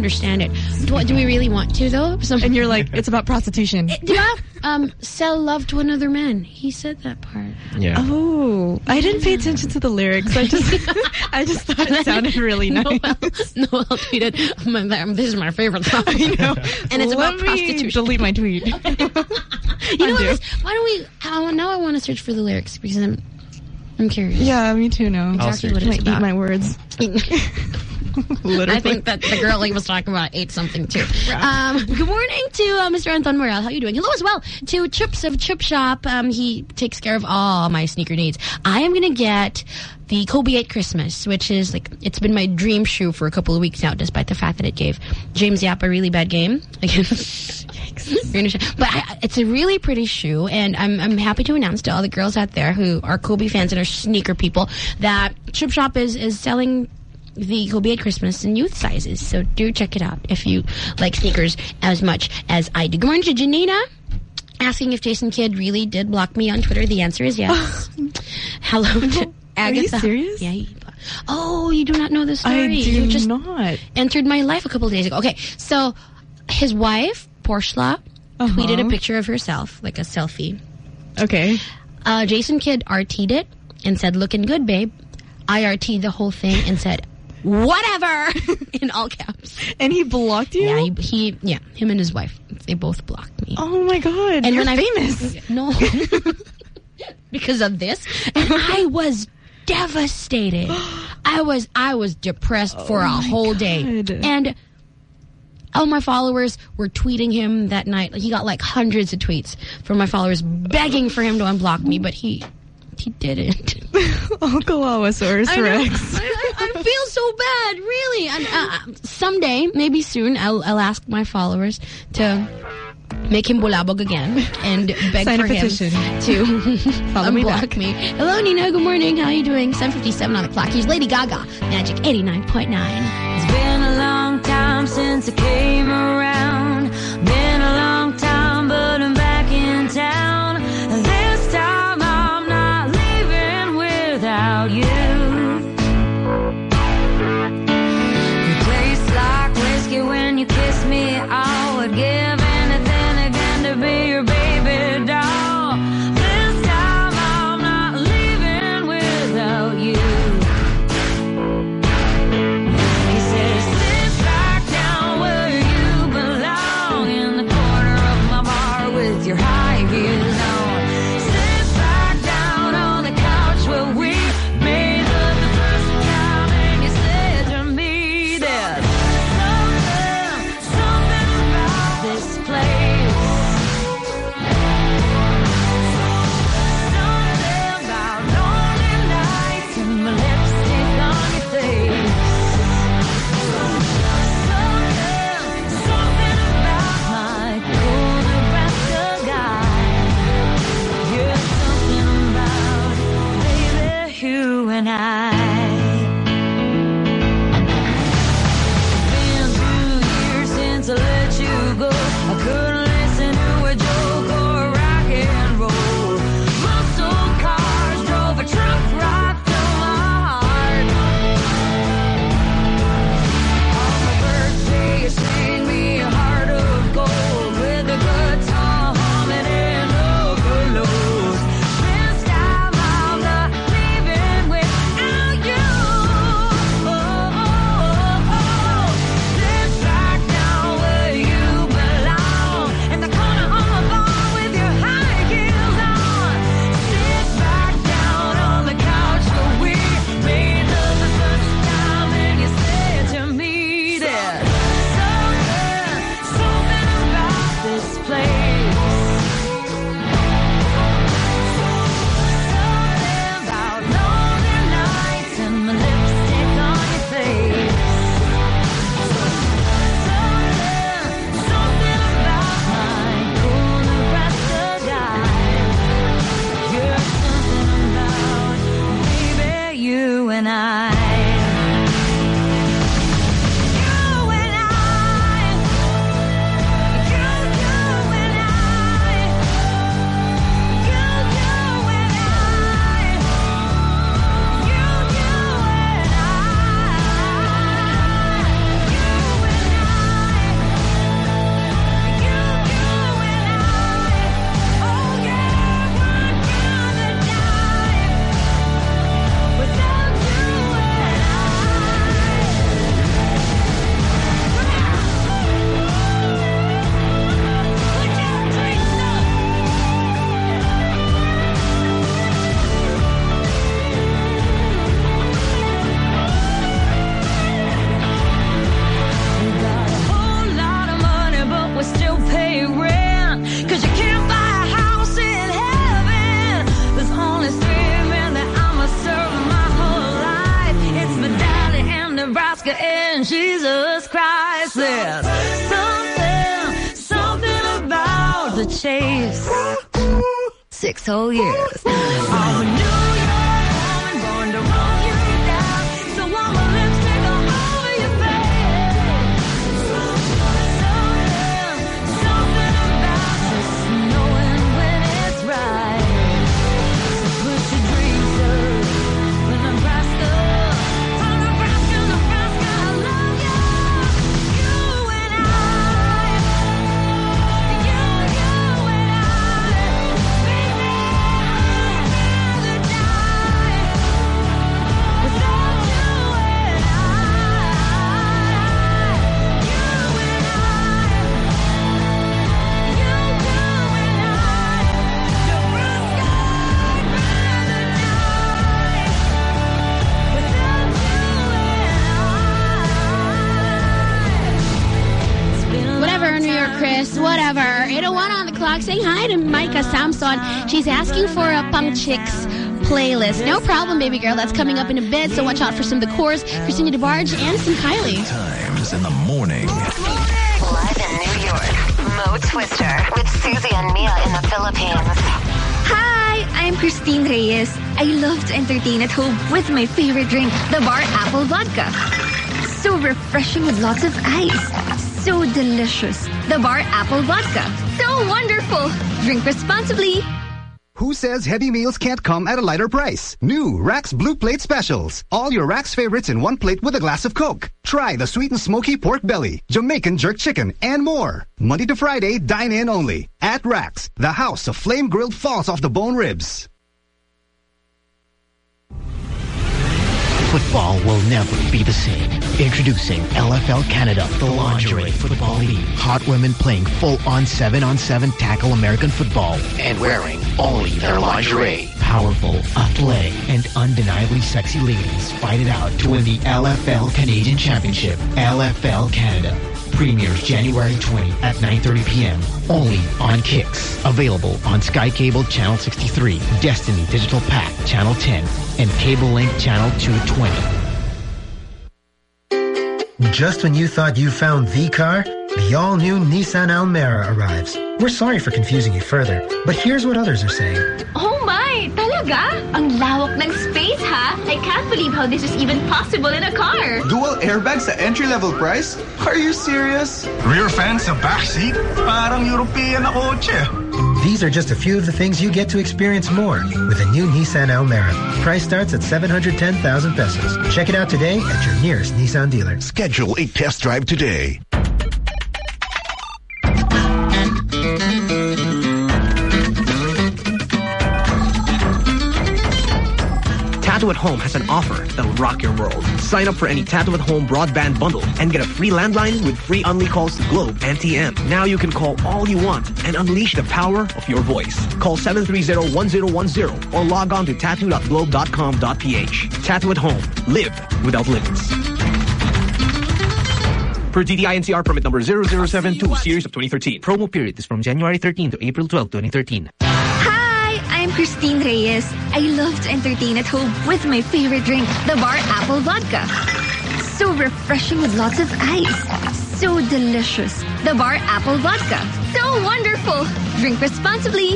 Speaker 1: understand it. Do, do we really want to though? Some,
Speaker 28: And you're like, it's about prostitution. [laughs]
Speaker 1: yeah, um, sell love to another man. He said that part.
Speaker 40: Yeah.
Speaker 28: Oh, I didn't pay attention to the lyrics. I just, [laughs] I just thought it [laughs] sounded really nice.
Speaker 1: Noel, Noel tweeted, "My- This is my favorite song. I know. And it's
Speaker 28: Let
Speaker 1: about
Speaker 28: me
Speaker 1: prostitution.
Speaker 28: delete my tweet.
Speaker 1: You know what? Why don't we? Uh, now I want to search for the lyrics because I'm, I'm curious.
Speaker 28: Yeah, me too. No,
Speaker 1: Exactly what it's
Speaker 28: Might eat my words. [laughs] Literally.
Speaker 1: I think that the girl he was talking about ate something too. Um, good morning to uh, Mr. Anton Morel. How are you doing? Hello as well to Chips of Chip Shop. Um, he takes care of all my sneaker needs. I am going to get the Kobe 8 Christmas, which is like, it's been my dream shoe for a couple of weeks now, despite the fact that it gave James Yap a really bad game. [laughs] But I, it's a really pretty shoe, and I'm, I'm happy to announce to all the girls out there who are Kobe fans and are sneaker people that Chip Shop is, is selling the Kobe 8 Christmas in youth sizes. So do check it out if you like sneakers as much as I do. Good morning to Janina. Asking if Jason Kidd really did block me on Twitter. The answer is yes. [laughs] Hello to
Speaker 28: Are you
Speaker 1: Agatha.
Speaker 28: serious?
Speaker 1: Yeah. Oh, you do not know the story.
Speaker 28: I do
Speaker 1: you just
Speaker 28: not.
Speaker 1: entered my life a couple of days ago. Okay, so his wife, Portia, tweeted a picture of herself, like a selfie.
Speaker 28: Okay.
Speaker 1: Uh, Jason Kidd RT'd it and said, looking good, babe. I RT'd the whole thing and said, whatever, [laughs] in all caps.
Speaker 28: And he blocked you?
Speaker 1: Yeah, he, he yeah, him and his wife, they both blocked me.
Speaker 28: Oh my god.
Speaker 1: and
Speaker 28: you're
Speaker 1: when I
Speaker 28: famous. [laughs]
Speaker 1: no, [laughs] because of this, and I was devastated. I was I was depressed oh for a whole day, and all my followers were tweeting him that night. He got like hundreds of tweets from my followers begging for him to unblock me, but he he didn't. I know.
Speaker 28: Rex.
Speaker 1: I, I- I feel so bad, really. And uh, someday, maybe soon, I'll, I'll ask my followers to make him bulabog again and beg
Speaker 28: Sign
Speaker 1: for
Speaker 28: a
Speaker 1: him to [laughs]
Speaker 28: Follow me
Speaker 1: unblock
Speaker 28: back.
Speaker 1: me. Hello, Nina. Good morning. How are you doing? 757 on the clock. Here's Lady Gaga. Magic 89.9.
Speaker 45: It's been a long time since I came around.
Speaker 1: Samson. She's asking for a Punk Chicks playlist. No problem, baby girl. That's coming up in a bit, so watch out for some of the Corrs, Christina DeBarge, and some Kylie.
Speaker 12: Times in the morning.
Speaker 45: Live in New York, Mo Twister with Susie and Mia in the Philippines.
Speaker 5: Hi, I'm Christine Reyes. I love to entertain at home with my favorite drink, the Bar Apple Vodka. So refreshing with lots of ice. So delicious. The Bar Apple Vodka. So wonderful. Drink responsibly.
Speaker 16: Who says heavy meals can't come at a lighter price? New Racks Blue Plate Specials. All your Racks favorites in one plate with a glass of Coke. Try the sweet and smoky pork belly, Jamaican jerk chicken, and more. Monday to Friday, dine in only. At Racks, the house of flame grilled falls off the bone ribs.
Speaker 46: Football will never be the same. Introducing LFL Canada, the lingerie football league. Hot women playing full-on seven-on-seven tackle American football and wearing only their lingerie. Powerful, athletic, and undeniably sexy ladies fight it out to win the LFL Canadian Championship. LFL Canada premieres January 20 at 9.30 p.m. Only on Kix. Available on Sky Cable Channel 63, Destiny Digital Pack Channel 10, and Cable Link Channel 220.
Speaker 23: Just when you thought you found the car, the all-new Nissan Almera arrives. We're sorry for confusing you further, but here's what others are saying.
Speaker 5: Oh my! Talaga? Ang lawak ng space, ha? I can't believe how this is even possible in a car.
Speaker 41: Dual airbags at entry-level price? Are you serious?
Speaker 23: Rear fan sa backseat? Parang European na kotse. These are just a few of the things you get to experience more with the new Nissan Almera. Price starts at 710,000 pesos. Check it out today at your nearest Nissan dealer.
Speaker 20: Schedule a test drive today.
Speaker 11: Tattoo at Home has an offer that'll rock your world. Sign up for any Tattoo at Home broadband bundle and get a free landline with free only calls to Globe and TM. Now you can call all you want and unleash the power of your voice. Call 730-1010 or log on to tattoo.globe.com.ph. Tattoo at Home. Live without limits. Per DTI NCR permit number 0072 series of 2013. Promo period is from January 13 to April 12, 2013.
Speaker 5: Hi, Christine Reyes. I love to entertain at home with my favorite drink, the Bar Apple Vodka. So refreshing with lots of ice. So delicious. The Bar Apple Vodka. So wonderful. Drink responsibly.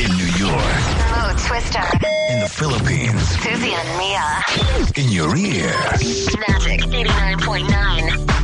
Speaker 12: In New York,
Speaker 45: Mo Twister.
Speaker 12: in the Philippines,
Speaker 45: Susie and Mia.
Speaker 12: in your ear.
Speaker 45: Magic 89.9.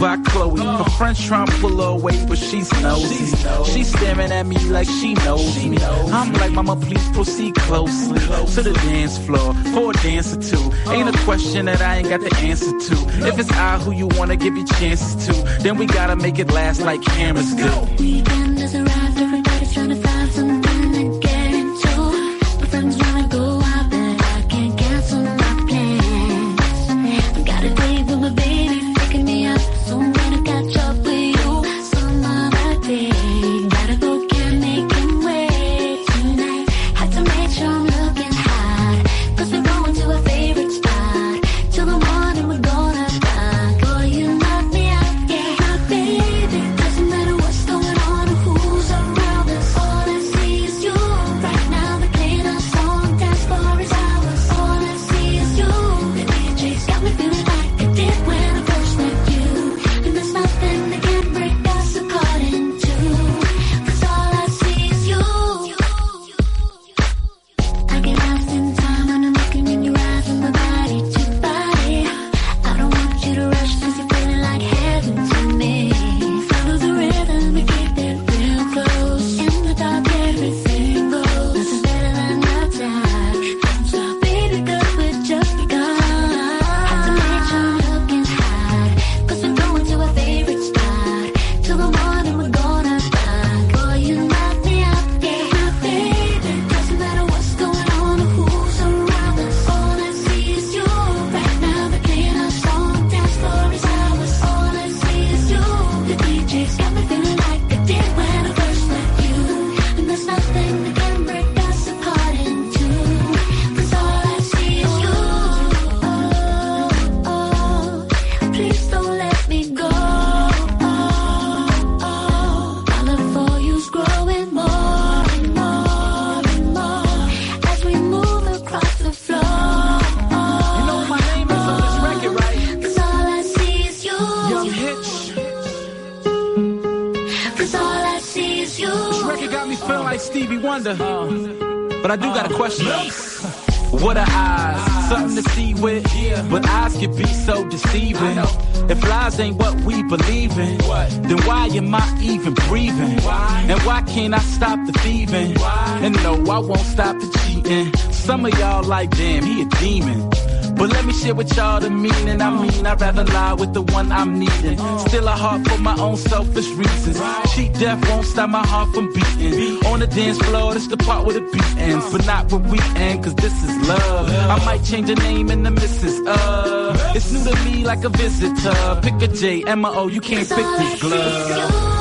Speaker 7: by Chloe. Her friends try to pull her away, but she's nosy. She's staring at me like she knows me. I'm like, Mama, please proceed closely to the dance floor for a dance or two. Ain't a uh-huh. question that I ain't got the answer to. If it's I who you wanna give your chances to, then we gotta make it last like cameras do.
Speaker 47: Weekend has arrived, everybody's trying to like,
Speaker 7: damn, he a demon. But let me share with y'all the meaning. I mean, I'd rather lie with the one I'm needing. Still a heart for my own selfish reasons. Cheat death won't stop my heart from beating. On the dance floor, that's the part where the beat ends. But not where we end, cause this is love. I might change the name in the Mrs. Uh. It's new to me like a visitor. Pick a J, M-O, you can't pick this glove.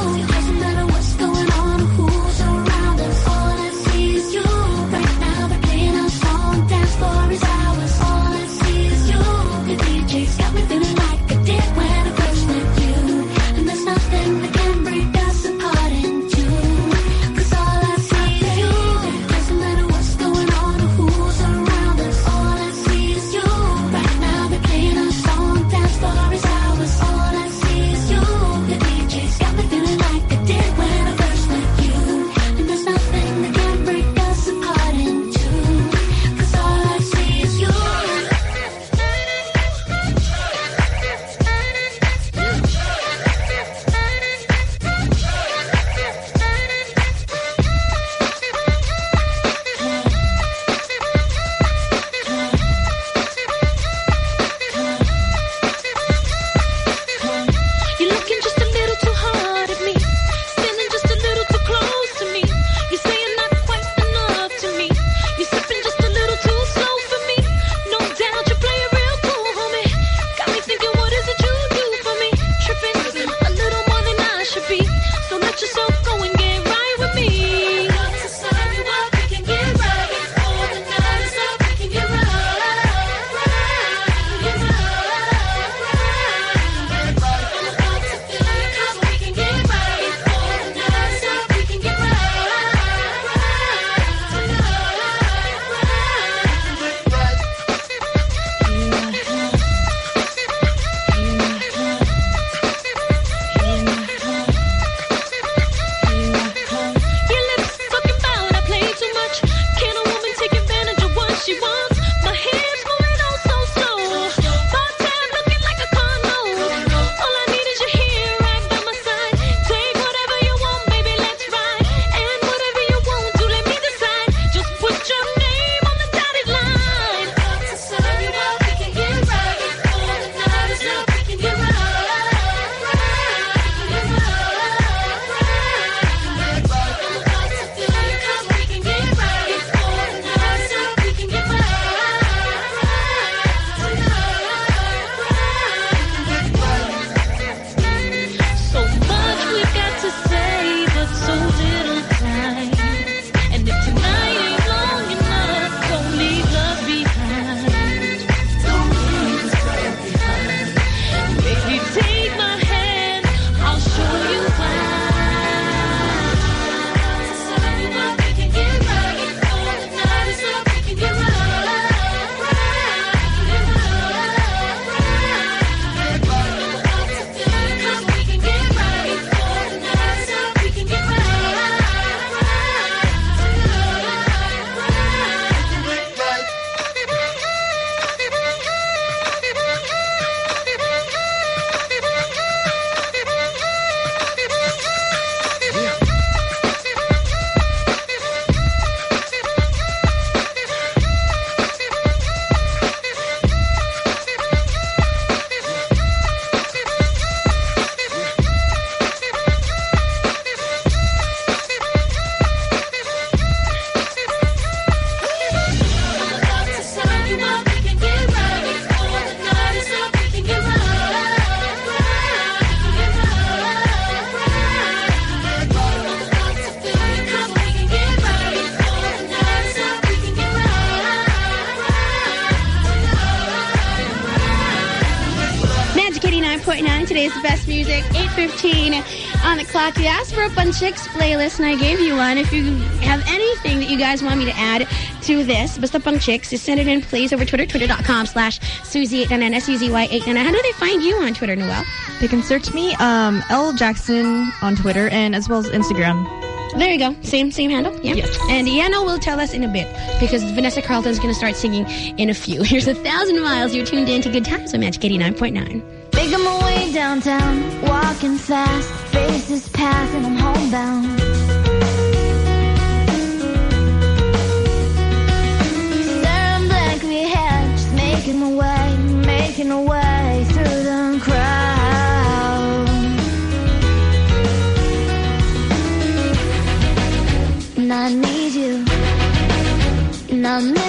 Speaker 1: Clock. You asked for a Fun Chicks playlist, and I gave you one. If you have anything that you guys want me to add to this, Basta Pang Chicks, just send it in, please, over Twitter, twitter.com slash Suzy899, S-U-Z-Y-899. How do they find you on Twitter, Noel?
Speaker 28: They can search me, um, L Jackson on Twitter and as well as Instagram.
Speaker 1: There you go. Same same handle? Yeah.
Speaker 28: Yes.
Speaker 1: And Yano will tell us in a bit because Vanessa Carlton's going to start singing in a few. [laughs] Here's a thousand miles. You're tuned in to Good Times on Magic 89.9.
Speaker 29: Making my way downtown, walking fast, faces pass, and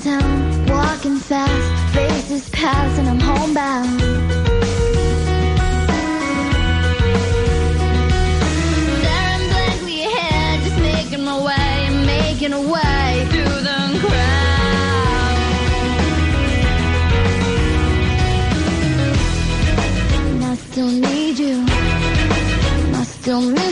Speaker 29: downtown, walking fast, faces pass, and I'm homebound. Staring blankly ahead, just making my way, making way through the crowd. And I still need you, I still miss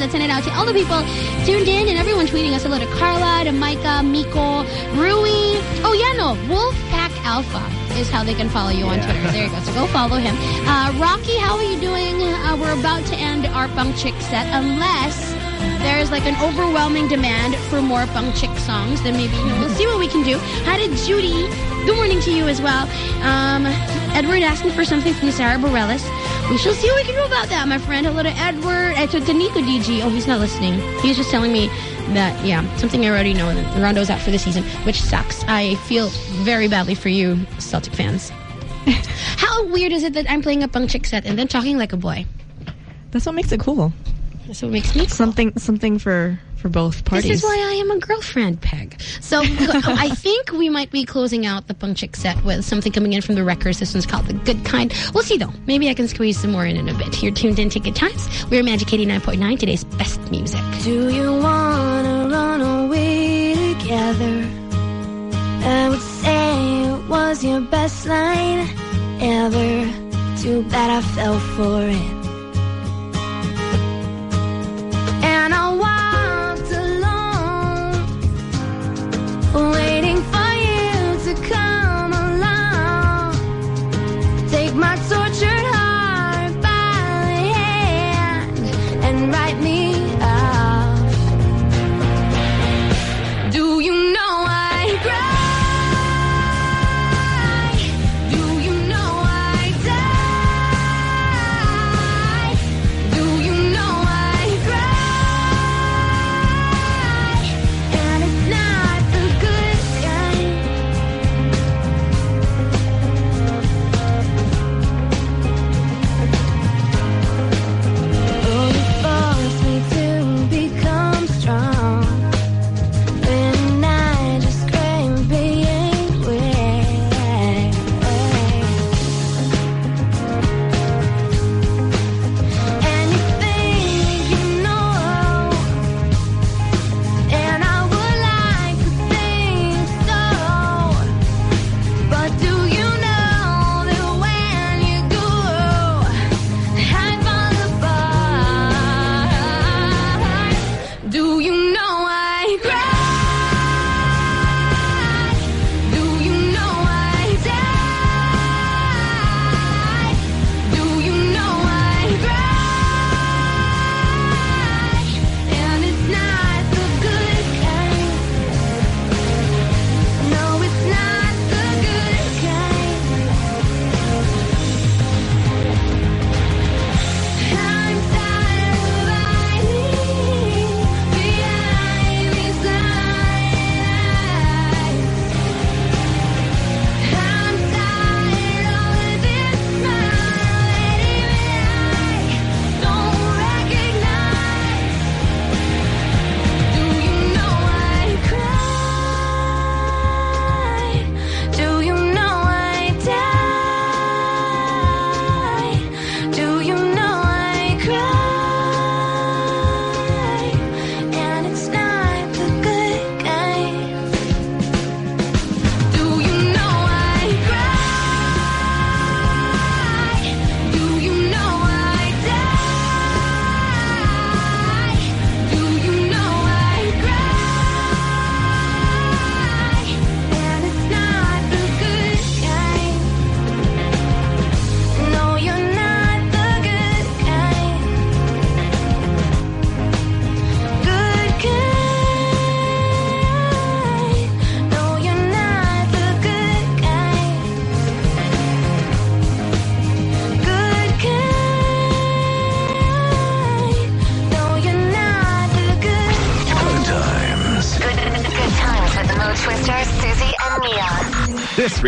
Speaker 29: I
Speaker 1: sent it out to all the people tuned in and everyone tweeting us. Hello to Carla, to Micah, Miko, Rui. Oh, yeah, no. Wolfpack Alpha is how they can follow you on Twitter. There you go. So go follow him. Uh, Rocky, how are you doing? Uh, we're about to end our Punk Chick set unless there's like an overwhelming demand for more Punk Chick songs. Then maybe you know, we'll see what we can do. Hi to Judy. Good morning to you as well. Um, Edward asking for something from Sara Bareilles. We shall see what we can do about that, my friend. Hello to Edward. Uh, to, to Nico DG. Oh, he's not listening. He was just telling me that, yeah, something I already know. And Rondo's out for the season, which sucks. I feel very badly for you, Celtic fans. [laughs] How weird is it that I'm playing a punk chick set and then talking like a boy?
Speaker 28: That's what makes it cool.
Speaker 1: That's what makes me
Speaker 28: something something for for both parties.
Speaker 1: This is why I am a girlfriend, Peg. So [laughs] I think we might be closing out the punk chick set with something coming in from the Wreckers. This one's called The Good Kind. We'll see though. Maybe I can squeeze some more in in a bit. You're tuned in to Good Times. We're Magic 89.9, today's best music.
Speaker 29: Do you wanna run away together? I would say it was your best line ever. Too bad I fell for it. And I alone,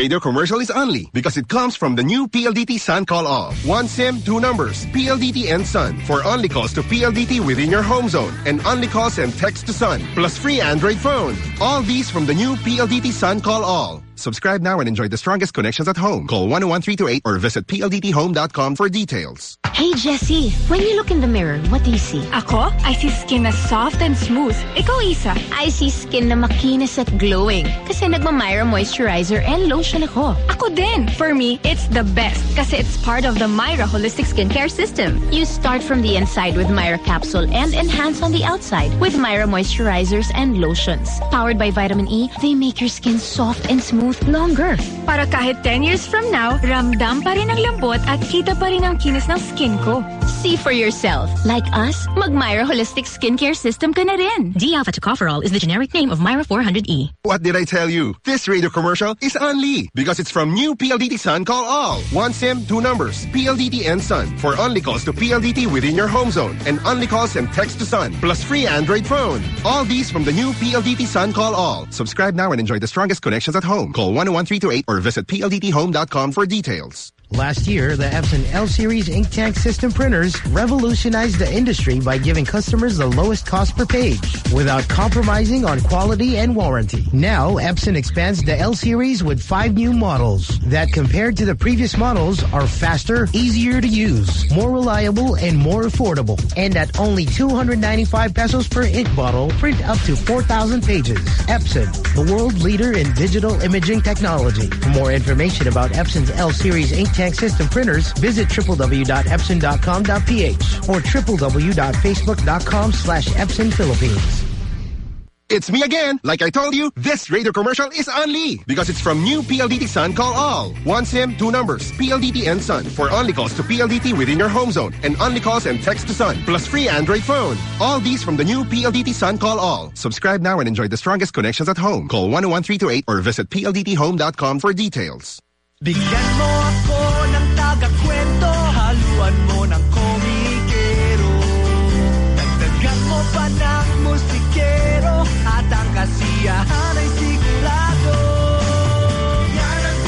Speaker 48: radio commercial is only because it comes from the new PLDT Sun Call All. One SIM, two numbers. PLDT and Sun for only calls to PLDT within your home zone and only calls and text to Sun plus free Android phone. All these from the new PLDT Sun Call All. Subscribe now and enjoy the strongest connections at home. Call 101328 or visit pldthome.com for details.
Speaker 9: Hey, Jesse, when you look in the mirror, what do you see?
Speaker 8: Ako? I see skin na soft and smooth. Ikaw, Isa?
Speaker 9: I see skin na makinis at glowing. Kasi nagmamyra moisturizer and lotion ako.
Speaker 8: Ako din. For me, it's the best kasi it's part of the Myra Holistic Skincare System.
Speaker 9: You start from the inside with Myra capsule and enhance on the outside with Myra moisturizers and lotions. Powered by vitamin E, they make your skin soft and smooth longer.
Speaker 8: Para kahit 10 years from now, ramdam pa rin ang lambot at kita pa rin ang kinis ng skin ko.
Speaker 9: See for yourself. Like us, mag-Myra Holistic Skincare System ka na rin.
Speaker 49: D-alpha tocopherol is the generic name of Myra 400E.
Speaker 17: What did I tell you? This radio commercial is only because it's from new PLDT Sun Call All. One SIM, two numbers. PLDT and Sun for only calls to PLDT within your home zone and only calls and text to Sun plus free Android phone. All these from the new PLDT Sun Call All. Subscribe now and enjoy the strongest connections at home. Call 101328 or visit pldthome.com for details.
Speaker 23: Last year, the Epson L-Series ink tank system printers revolutionized the industry by giving customers the lowest cost per page without compromising on quality and warranty. Now, Epson expands the L-Series with five new models that compared to the previous models are faster, easier to use, more reliable, and more affordable. And at only 295 pesos per ink bottle, print up to 4,000 pages. Epson, the world leader in digital imaging technology. For more information about Epson's L-Series ink tank system printers, visit www.epson.com.ph or www.facebook.com slash Epson Philippines.
Speaker 17: It's me again. Like I told you, this radio commercial is only because it's from new PLDT Sun Call All. One SIM, two numbers. PLDT and Sun for only calls to PLDT within your home zone and only calls and text to Sun plus free Android phone. All these from the new PLDT Sun Call All. Subscribe now and enjoy the strongest connections at home. Call 101328 or visit pldthome.com for details.
Speaker 7: Bigyan mo ako ng Haluan mo ng komikero. Dagdagan mo pa ng musikero At ang kasiyahan ay sigurado. Yan ang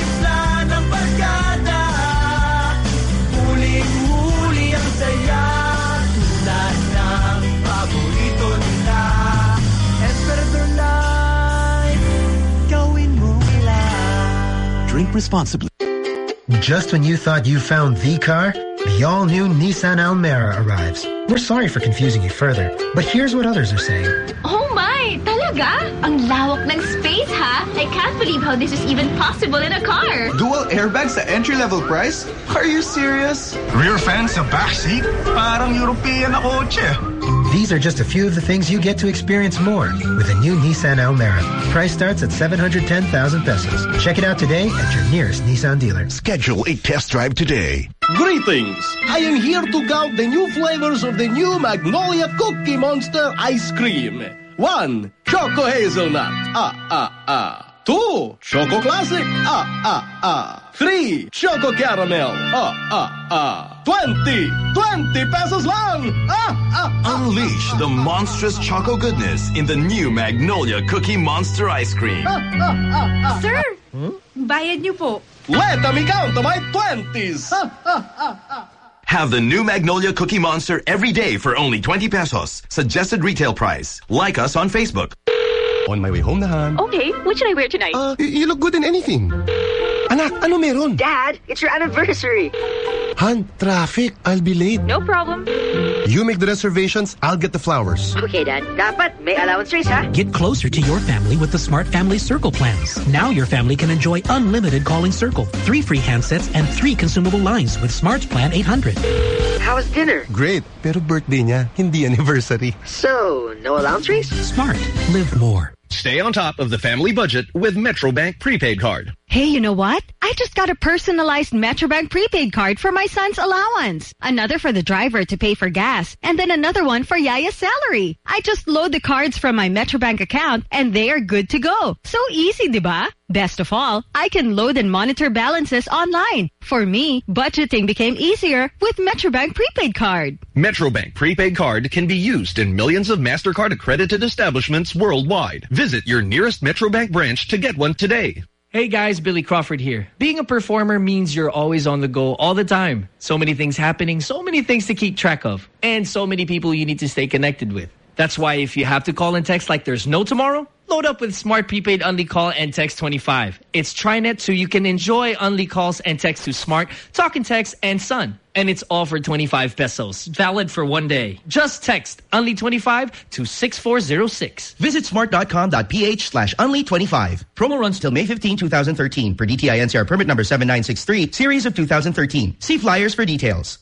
Speaker 7: ng barkada. Huling-huli ang saya. Tulad ng paborito nila. Esperanto Light Gawin mo lang
Speaker 23: Drink responsibly. Just when you thought you found the car, the all-new Nissan Almera arrives. We're sorry for confusing you further, but here's what others are saying.
Speaker 26: Oh my! Talaga? Ang lawak ng space, ha? I can't believe how this is even possible in a car.
Speaker 50: Dual airbags sa entry-level price? Are you serious?
Speaker 23: Rear fan sa backseat? Parang European na kotse. These are just a few of the things you get to experience more with the new Nissan Almera. Price starts at 710,000 pesos. Check it out today at your nearest Nissan dealer.
Speaker 51: Schedule a test drive today.
Speaker 41: Greetings! I am here to gout the new flavors of the new Magnolia Cookie Monster Ice Cream. One, Choco Hazelnut. Ah, ah, ah. Two, Choco Classic. Ah, ah, ah. Three, Choco Caramel. Ah, ah, ah. Twenty, twenty pesos lang. Ah, ah, ah.
Speaker 20: Unleash the monstrous choco goodness in the new Magnolia Cookie Monster Ice Cream.
Speaker 41: Ah, ah, ah, ah.
Speaker 8: Sir, bayad niyo po.
Speaker 41: Let me count to my twenties. Ah, ah, ah, ah.
Speaker 20: Have the new Magnolia Cookie Monster every day for only 20 pesos. Suggested retail price. Like us on Facebook.
Speaker 17: On my way home na, Han.
Speaker 26: Okay, what should I wear tonight?
Speaker 17: Uh, you look good in anything. Anak, ano meron?
Speaker 26: Dad, it's your anniversary.
Speaker 17: Han, traffic. I'll be late.
Speaker 26: No problem.
Speaker 17: You make the reservations, I'll get the flowers.
Speaker 26: Okay, Dad. Dapat may allowance race, ha?
Speaker 6: Get closer to your family with the Smart Family Circle plans. Now your family can enjoy unlimited calling Circle, three free handsets, and three consumable lines with Smart Plan 800.
Speaker 26: How was dinner?
Speaker 17: Great, pero birthday niya, hindi anniversary.
Speaker 26: So, no allowance race?
Speaker 6: Smart. Live more.
Speaker 52: Stay on top of the family budget with Metrobank prepaid card.
Speaker 21: Hey, you know what? I just got a personalized Metrobank prepaid card for my son's allowance. Another for the driver to pay for gas. And then another one for Yaya's salary. I just load the cards from my Metrobank account and they are good to go. So easy, diba? Best of all, I can load and monitor balances online. For me, budgeting became easier with Metrobank prepaid card.
Speaker 52: Metrobank prepaid card can be used in millions of MasterCard accredited establishments worldwide. Visit your nearest Metrobank branch to get one today.
Speaker 22: Hey guys, Billy Crawford here. Being a performer means you're always on the go all the time. So many things happening, so many things to keep track of, and so many people you need to stay connected with. That's why if you have to call and text like there's no tomorrow, Load up with Smart Prepaid Unli Call and Text 25. It's TriNet so you can enjoy Unli calls and text to Smart, Talk 'N Text, and Sun. And it's all for 25 pesos. Valid for one day. Just text Unli 25 to 6406.
Speaker 45: Visit smart.com.ph slash unli25. Promo runs till May 15, 2013 per DTI NCR permit number 7963, series of 2013. See flyers for details.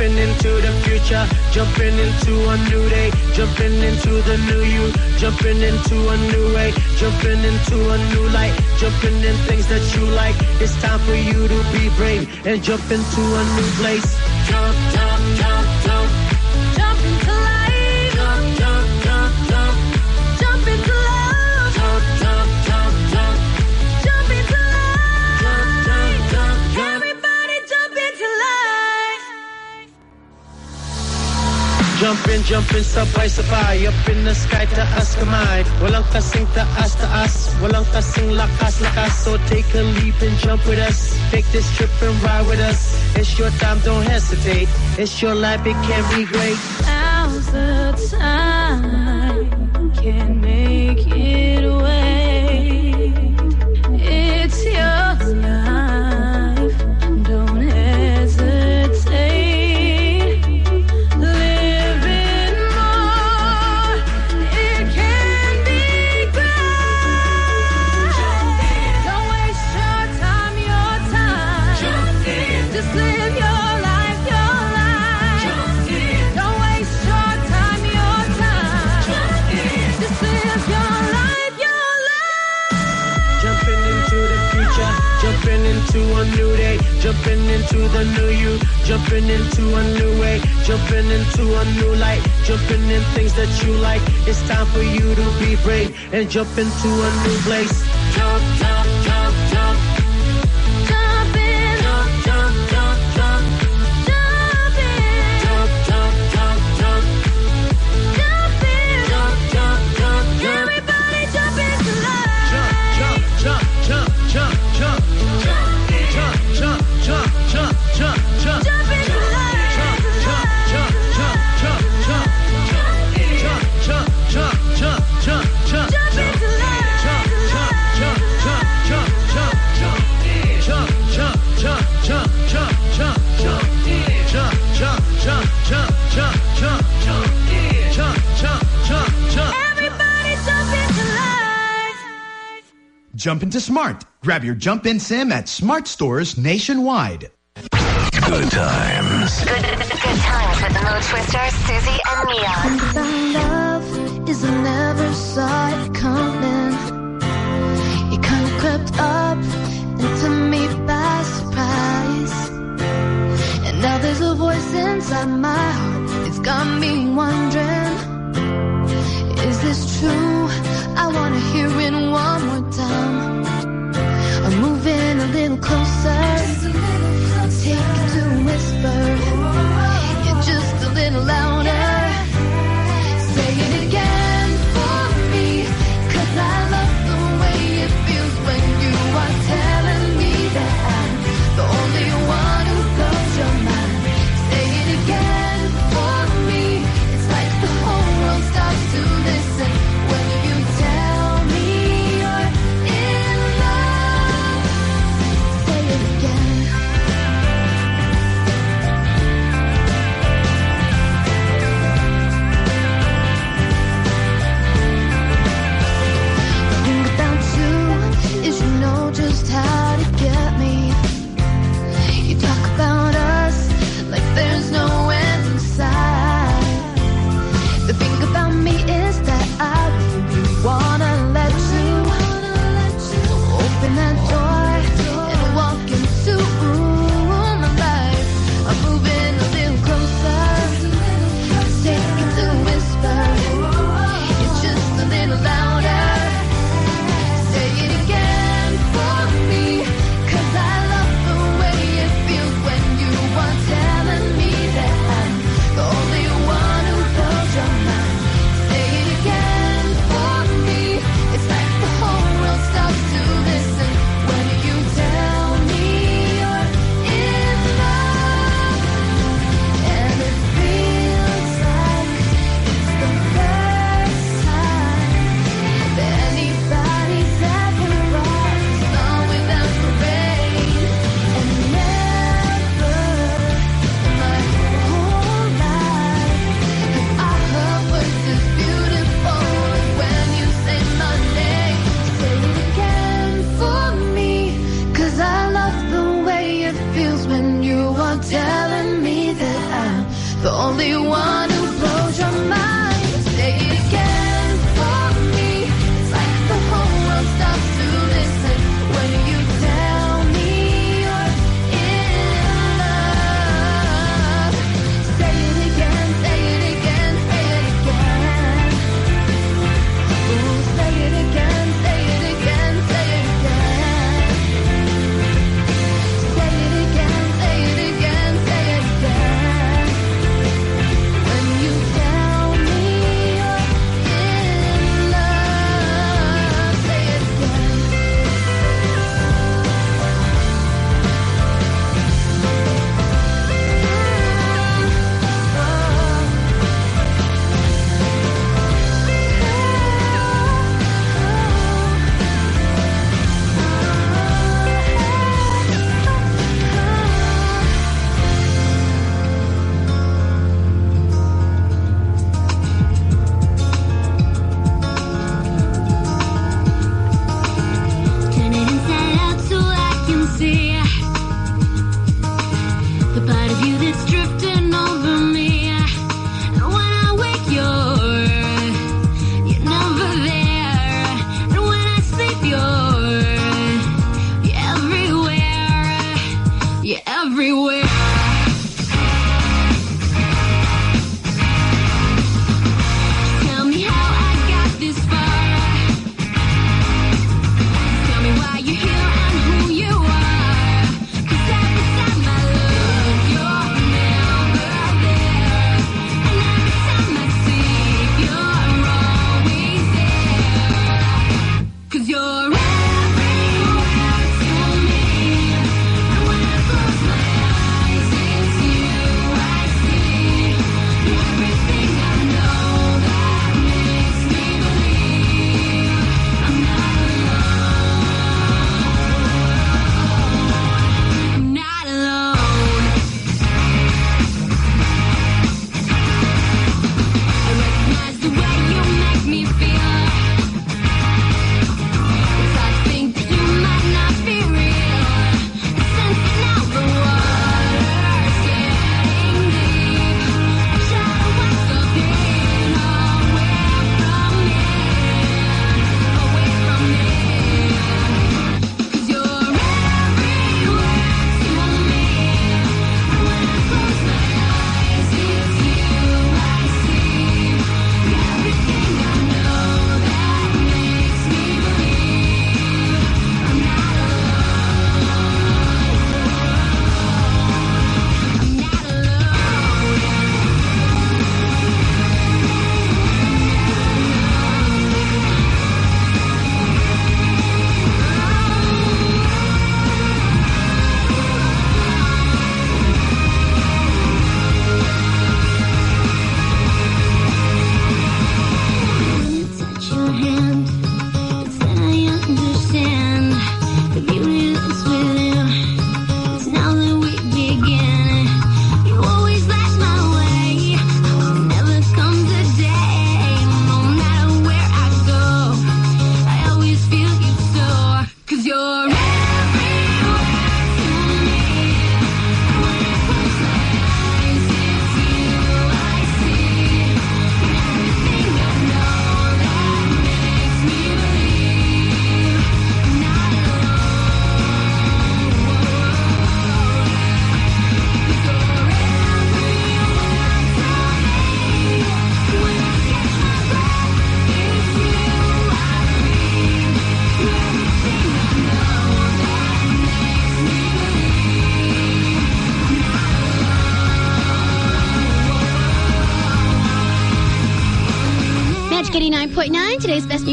Speaker 7: Jumping into the future, jumping into a new day, jumping into the new you, jumping into a new way, jumping into a new light, jumping in things that you like. It's time for you to be brave and jump into a new place. Jump, jump, jump, Jumping, jumping, sabay-sabay Up in the sky, taas kamay. Walang kasing taas, taas Walang kasing lakas, lakas. So take a leap and jump with us. Take this trip and ride with us. It's your time, don't hesitate. It's your life, it can be great.
Speaker 29: Now's the time. Can
Speaker 7: into new you. Jumping into a new way. Jumping into a new light. Jumping in things that you like. It's time for you to be brave And jump into a new place. Jump, Jump
Speaker 29: into
Speaker 16: Smart. Grab your Jump In SIM at Smart stores nationwide.
Speaker 12: Good times.
Speaker 13: Good, good times with the Mo Twister, Suzy, and Mia.
Speaker 29: Found love is I never saw it coming. It kind of crept up into me by surprise. And now there's a voice inside my heart. It's got me wondering, is this true? I wanna hear it one more time. I'm moving a little closer. Take it to whisper.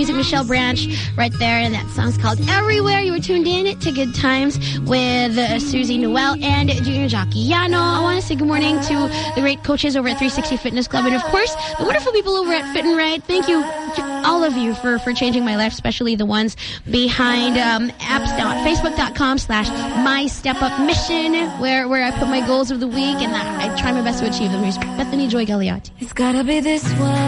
Speaker 1: music, Michelle Branch, right there. And that song's called Everywhere. You were tuned in to Good Times with uh, Suzy Noel and Junior Jacquiano. I want to say good morning to the great coaches over at 360 Fitness Club and, of course, the wonderful people over at Fit and Right. Thank you, all of you, for, for changing my life, especially the ones behind um, apps now at facebook.com slash my step up mission, where, where I put my goals of the week and I, I try my best to achieve them. Here's Bethany Joy Galeotti.
Speaker 45: It's gotta be this one.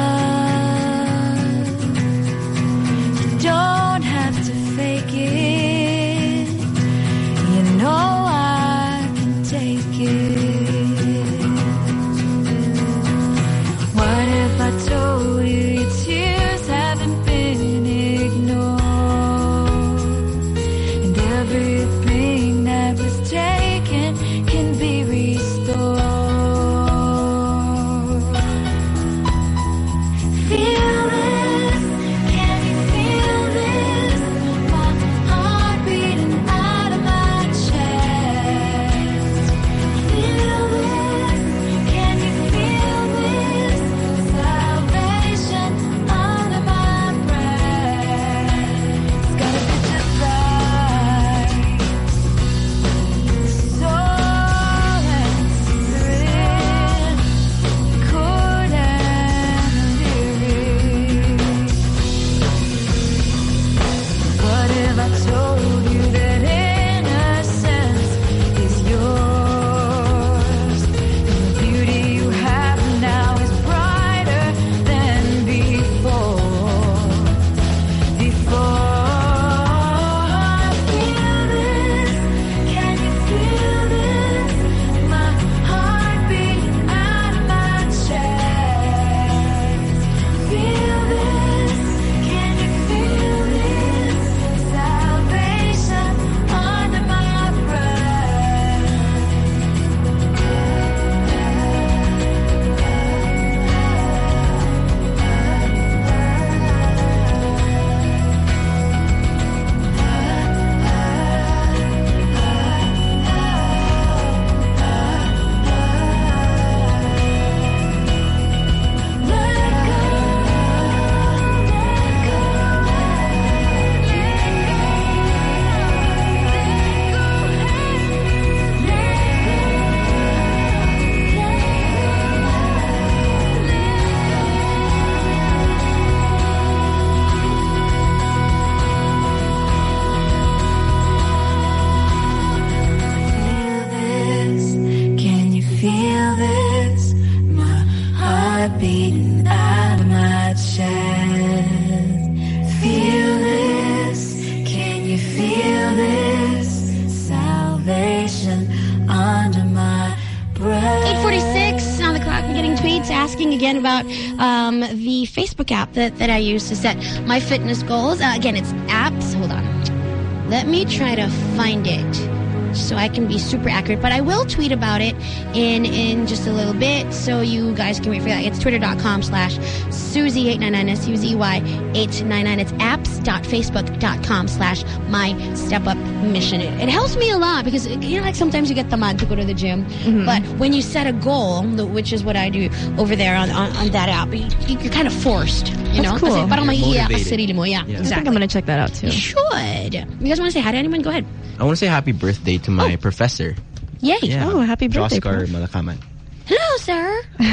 Speaker 1: That, that I use to set my fitness goals. Uh, again, it's apps. Hold on. Let me try to find it so I can be super accurate. But I will tweet about it in in just a little bit so you guys can wait for that. It's twitter.com slash Suzy899, S-U-Z-Y 899. It's apps.facebook.com slash my step up mission. It, it helps me a lot because, you know, like sometimes you get the tamad to go to the gym. But when you set a goal, which is what I do over there on, on, on that app, you, you're kind of forced, you
Speaker 28: That's
Speaker 1: know?
Speaker 28: cool.
Speaker 1: Kasi parang
Speaker 28: You're
Speaker 1: mahihiya ka sa sarili mo. Yeah,
Speaker 28: Yeah. I think I'm gonna check that out too.
Speaker 1: You should. You guys want to say hi to anyone? Go ahead.
Speaker 40: I want to say happy birthday to my oh. professor.
Speaker 1: Yay.
Speaker 40: Yeah.
Speaker 1: Oh, happy birthday,
Speaker 40: Oscar
Speaker 1: Prof.
Speaker 40: Malakaman.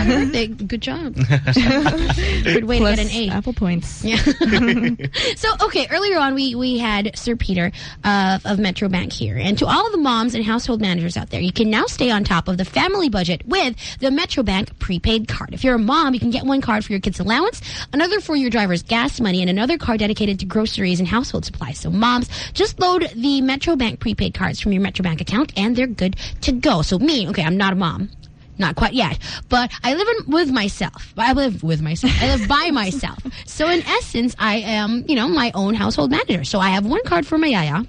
Speaker 1: Hello, sir. Happy birthday. Good job. [laughs] Good way
Speaker 28: Plus
Speaker 1: to get an A.
Speaker 28: Apple points.
Speaker 1: Yeah. [laughs] so, okay, earlier on, we, we had Sir Peter of, of Metrobank here. And to all the moms and household managers out there, you can now stay on top of the family budget with the Metrobank prepaid card. If you're a mom, you can get one card for your kids' allowance, another for your driver's gas money, and another card dedicated to groceries and household supplies. So, moms, just load the Metrobank prepaid cards from your Metrobank account, and they're good to go. So, me, okay, I'm not a mom. Not quite yet, but I live in, with myself. I live with myself. I live by myself. [laughs] So in essence, I am, you know, my own household manager. So I have one card for my yaya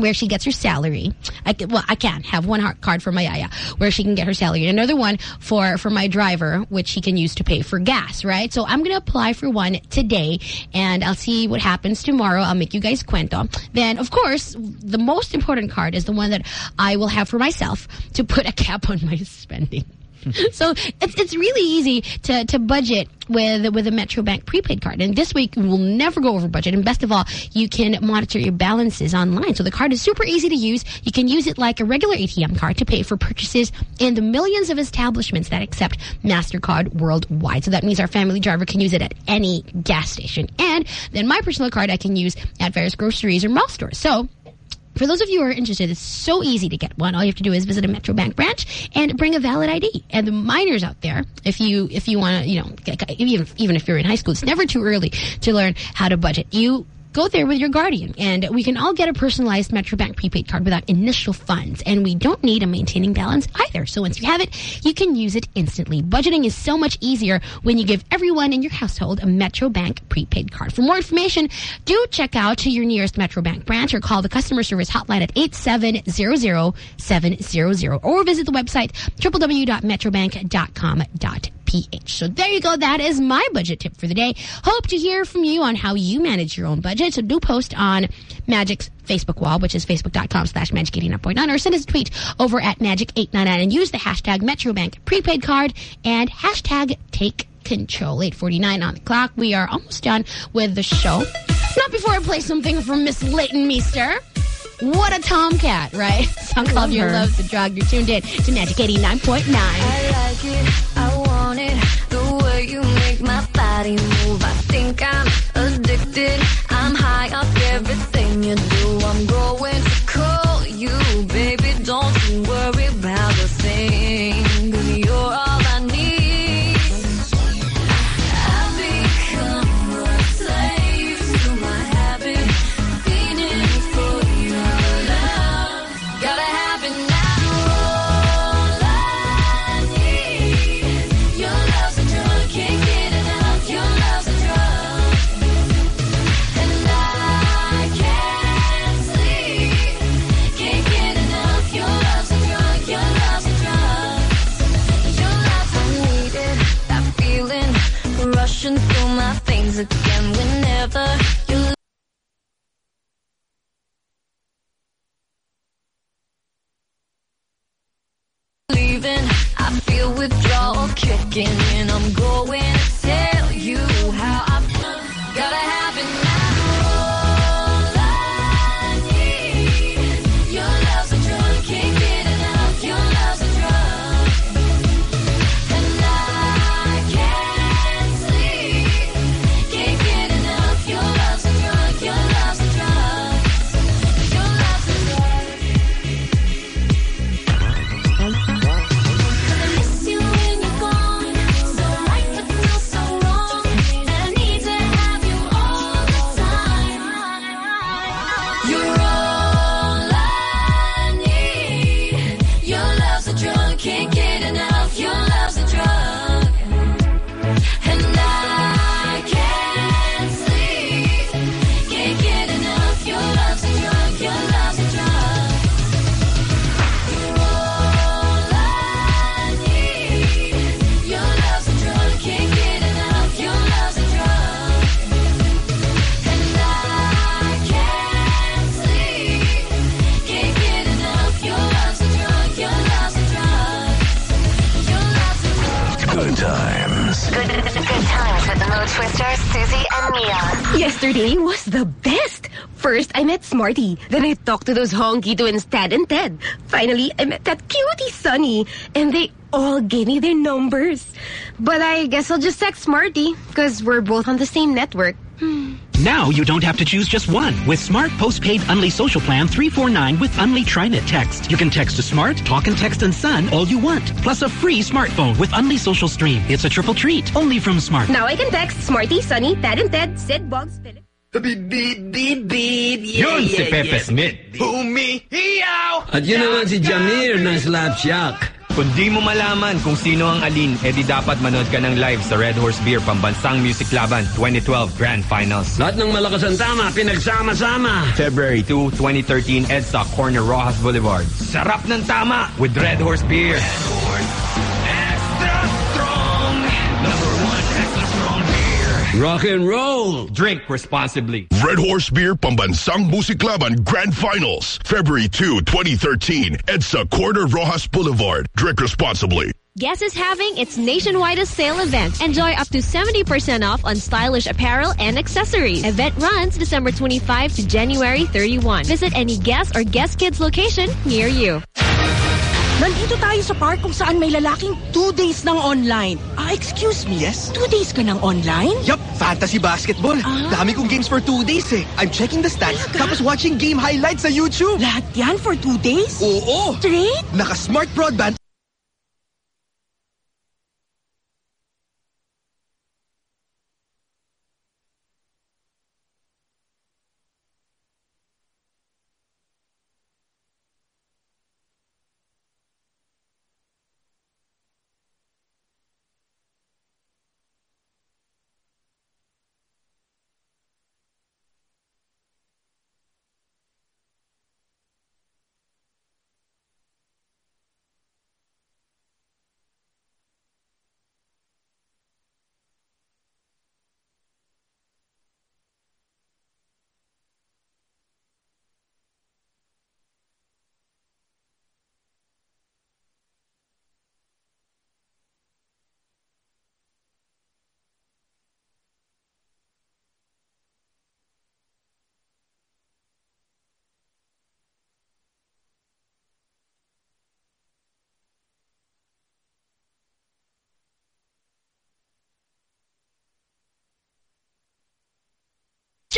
Speaker 1: where she gets her salary. I can, well, I can have one card for my yaya where she can get her salary, and another one for for my driver, which he can use to pay for gas. Right. So I'm gonna apply for one today, and I'll see what happens tomorrow. I'll make you guys cuento. Then, of course, the most important card is the one that I will have for myself to put a cap on my spending. [laughs] so it's it's really easy to to budget with with a Metrobank prepaid card. And this week we'll never go over budget. And best of all, you can monitor your balances online. So the card is super easy to use. You can use it like a regular ATM card to pay for purchases in the millions of establishments that accept Mastercard worldwide. So that means our family driver can use it at any gas station. And then my personal card I can use at various groceries or mall stores. So for those of you who are interested, it's so easy to get one. All you have to do is visit a Metrobank branch and bring a valid ID. And the minors out there, if you if you want to, you know, even even if you're in high school, it's never too early to learn how to budget. You go there with your guardian, and we can all get a personalized Metrobank prepaid card without initial funds, and we don't need a maintaining balance either. So once you have it, you can use it instantly. Budgeting is so much easier when you give everyone in your household a Metrobank prepaid card. For more information, do check out to your nearest Metrobank branch or call the customer service hotline at 8700-700 or visit the website www.metrobank.com.ph. So there you go. That is my budget tip for the day. Hope to hear from you on how you manage your own budget. So do post on Magic's Facebook wall, which is facebook.com slash magic89.9 or send us a tweet over at magic899 and use the hashtag MetroBank prepaid card and hashtag take control. 849 on the clock. We are almost done with the show. Not before I play something from Miss Leighton Meester. What a tomcat, right? [laughs] Song called
Speaker 45: Love
Speaker 1: Your
Speaker 45: her.
Speaker 1: Love's the Drug. You're tuned in to Magic 89.9.
Speaker 45: my body move. I think I'm kicking in.
Speaker 53: Yesterday was the best. First, I met Smarty. Then I talked to those honky twins, Tad and Ted. Finally, I met that cutie Sunny. And they all gave me their numbers. But I guess I'll just text Smarty because we're both on the same network. Hmm.
Speaker 6: Now you don't have to choose just one. With Smart Postpaid Unli Social Plan 349 with Unli TriNet Text. You can text to Smart, Talk 'N Text and Sun all you want. Plus a free smartphone with Unli Social Stream. It's a triple treat. Only from Smart.
Speaker 53: Now I can text Smarty, Sunny, Tad and Ted, Sid, Bugs, Philip.
Speaker 54: Beep, beep, beep, beep. Yeah,
Speaker 55: Yun si
Speaker 54: yeah,
Speaker 55: Pepe
Speaker 54: yeah.
Speaker 55: Smith.
Speaker 54: Humihiyaw!
Speaker 55: At yun naman si Jamir ng Slapshock.
Speaker 56: Kung di mo malaman kung sino ang alin, edi dapat manood ka ng live sa Red Horse Beer Pambansang Music Laban 2012 Grand Finals.
Speaker 55: Lahat ng malakas ang tama, pinagsama-sama.
Speaker 56: February 2, 2013, EDSA, Corner Rojas Boulevard. Sarap ng tama with Red Horse Beer.
Speaker 55: Rock and roll.
Speaker 56: Drink responsibly.
Speaker 57: Red Horse Beer Pambansang Musiklaban Grand Finals, February 2, 2013, EDSA Corner Roxas Boulevard. Drink responsibly.
Speaker 58: Guess is having its nationwide sale event. Enjoy up to 70% off on stylish apparel and accessories. Event runs December 25 to January 31. Visit any Guess or Guess Kids location near you.
Speaker 59: Nandito tayo sa park kung saan may lalaking two days ng online. Ah, excuse me. Yes? Two days ka ng online?
Speaker 60: Yup, fantasy basketball. Dami kong games for two days eh. I'm checking the stats, tapos watching game highlights sa YouTube.
Speaker 59: Lahat yan for two days?
Speaker 60: Oo.
Speaker 59: Straight?
Speaker 60: Naka-smart broadband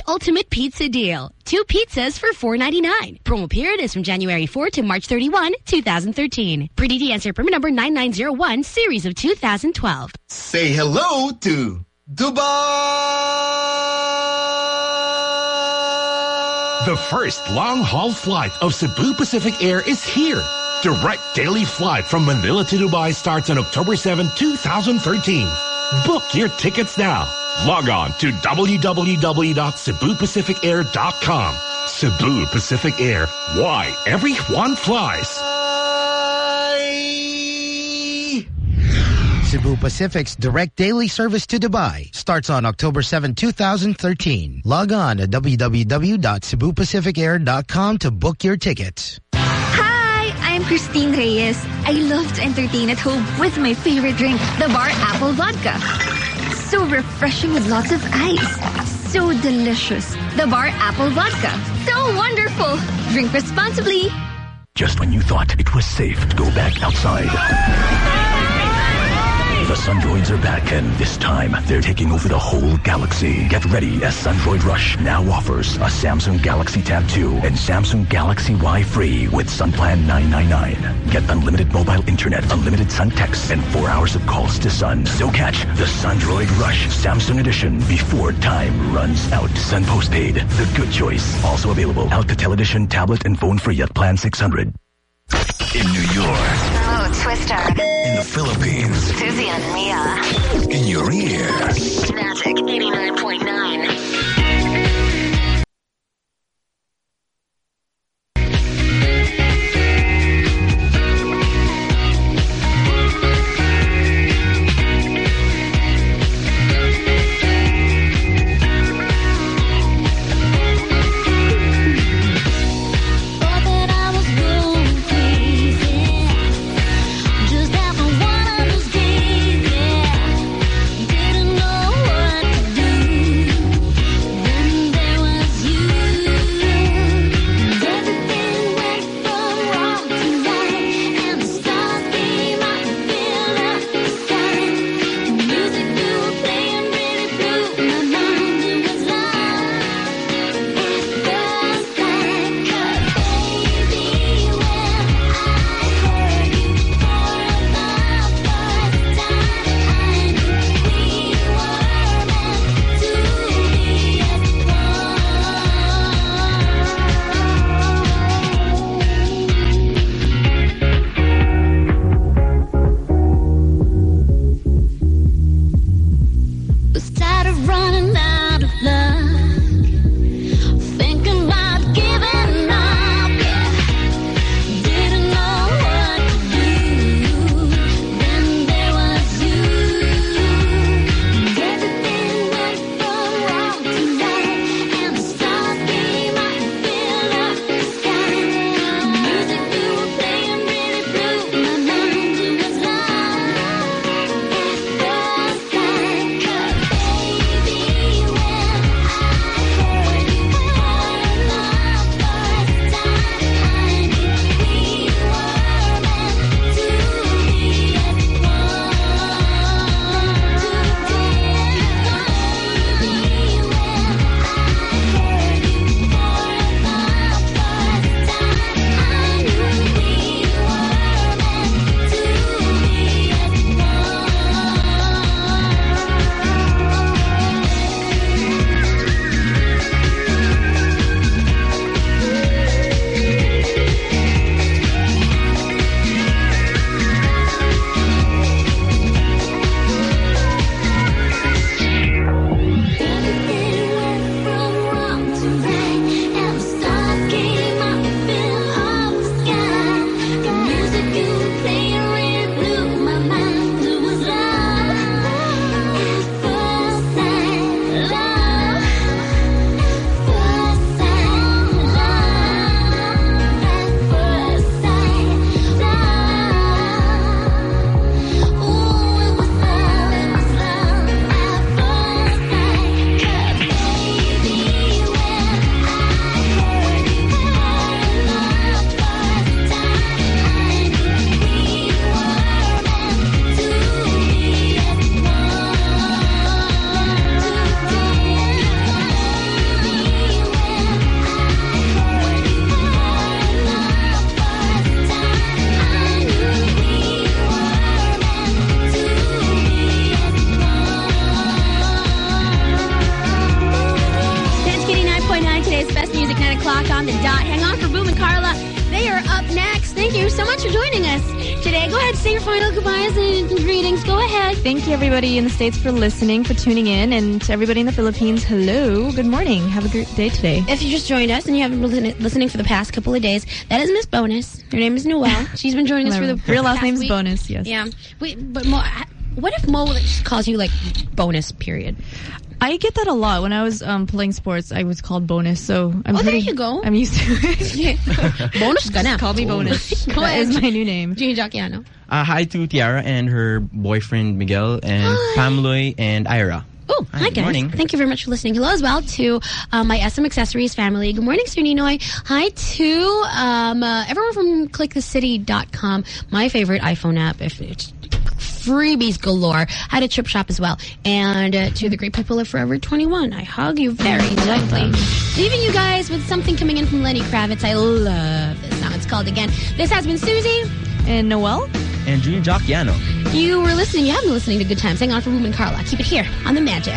Speaker 58: Ultimate Pizza Deal. Two pizzas for $4.99. Promo period is from January 4 to March 31, 2013. Pretty DD answer permit number 9901, series of 2012.
Speaker 61: Say hello to Dubai!
Speaker 20: The first long-haul flight of Cebu Pacific Air is here. Direct daily flight from Manila to Dubai starts on October 7, 2013. Book your tickets now. Log on to www.cebupacificair.com. Cebu Pacific Air. Why everyone flies.
Speaker 59: Cebu Pacific's direct daily service to Dubai starts on October 7, 2013. Log on to www.cebupacificair.com to book your tickets.
Speaker 5: Hi, I'm Christine Reyes. I love to entertain at home with my favorite drink, the Bar Apple Vodka. So refreshing with lots of ice. So delicious. The Bar Apple Vodka. So wonderful. Drink responsibly.
Speaker 12: Just when you thought it was safe to go back outside. The Sundroids are back, and this time they're taking over the whole galaxy. Get ready as Sundroid Rush now offers a Samsung Galaxy Tab 2 and Samsung Galaxy Y free with Sun Plan 999. Get unlimited mobile internet, unlimited Sun texts, and four hours of calls to Sun. So catch the Sundroid Rush Samsung Edition before time runs out. Sun Postpaid, the good choice. Also available Alcatel Edition tablet and phone free at Plan 600.
Speaker 13: In New York. Twister.
Speaker 12: In the Philippines.
Speaker 13: Suzy and Mia.
Speaker 12: In your ear.
Speaker 13: Magic 89.9.
Speaker 62: on the dot. Hang on for Boom and Carla. They are up next. Thank you so much for joining us today.
Speaker 1: Go ahead, say your final goodbyes and greetings. Go ahead.
Speaker 28: Thank you, everybody in the States, for listening, for tuning in. And to everybody in the Philippines, hello. Good morning. Have a great day today.
Speaker 1: If you just joined us and you haven't been listening for the past couple of days, that is Miss Bonus. Her name is Noelle. [laughs] She's been joining us for the
Speaker 28: Real last name's
Speaker 1: week.
Speaker 28: Bonus, yes.
Speaker 1: Yeah. We, but Mo, what if Mo just calls you, like, bonus period?
Speaker 28: I get that a lot. When I was um, playing sports, I was called bonus, so I'm
Speaker 1: oh, there
Speaker 28: pretty,
Speaker 1: you go.
Speaker 28: I'm used to it. [laughs]
Speaker 1: bonus ka na. [laughs]
Speaker 28: Call me bonus. [laughs]
Speaker 1: Go
Speaker 28: That
Speaker 1: ahead.
Speaker 28: is my new name.
Speaker 1: Gina Jacquiano.
Speaker 40: Uh, hi to Tiara and her boyfriend Miguel and Pamloy and Ira.
Speaker 1: Oh, hi,
Speaker 40: good
Speaker 1: guys.
Speaker 40: morning.
Speaker 1: Thank you very much for listening. Hello as well to um, my SM Accessories family. Good morning, Sir Ninoy. Hi to um, uh, everyone from clickthecity.com, my favorite iPhone app. If it's freebies galore. I had a Trip Shop as well. And uh, to the great people of Forever 21. I hug you very gently. Leaving you guys with something coming in from Lenny Kravitz. I love this song. It's called Again. This has been Suzy.
Speaker 28: And Noel.
Speaker 40: And Junior Jacquiano.
Speaker 1: You were listening. You have been listening to Good Times. Hang on for Ruben Carla. Keep it here on The Magic.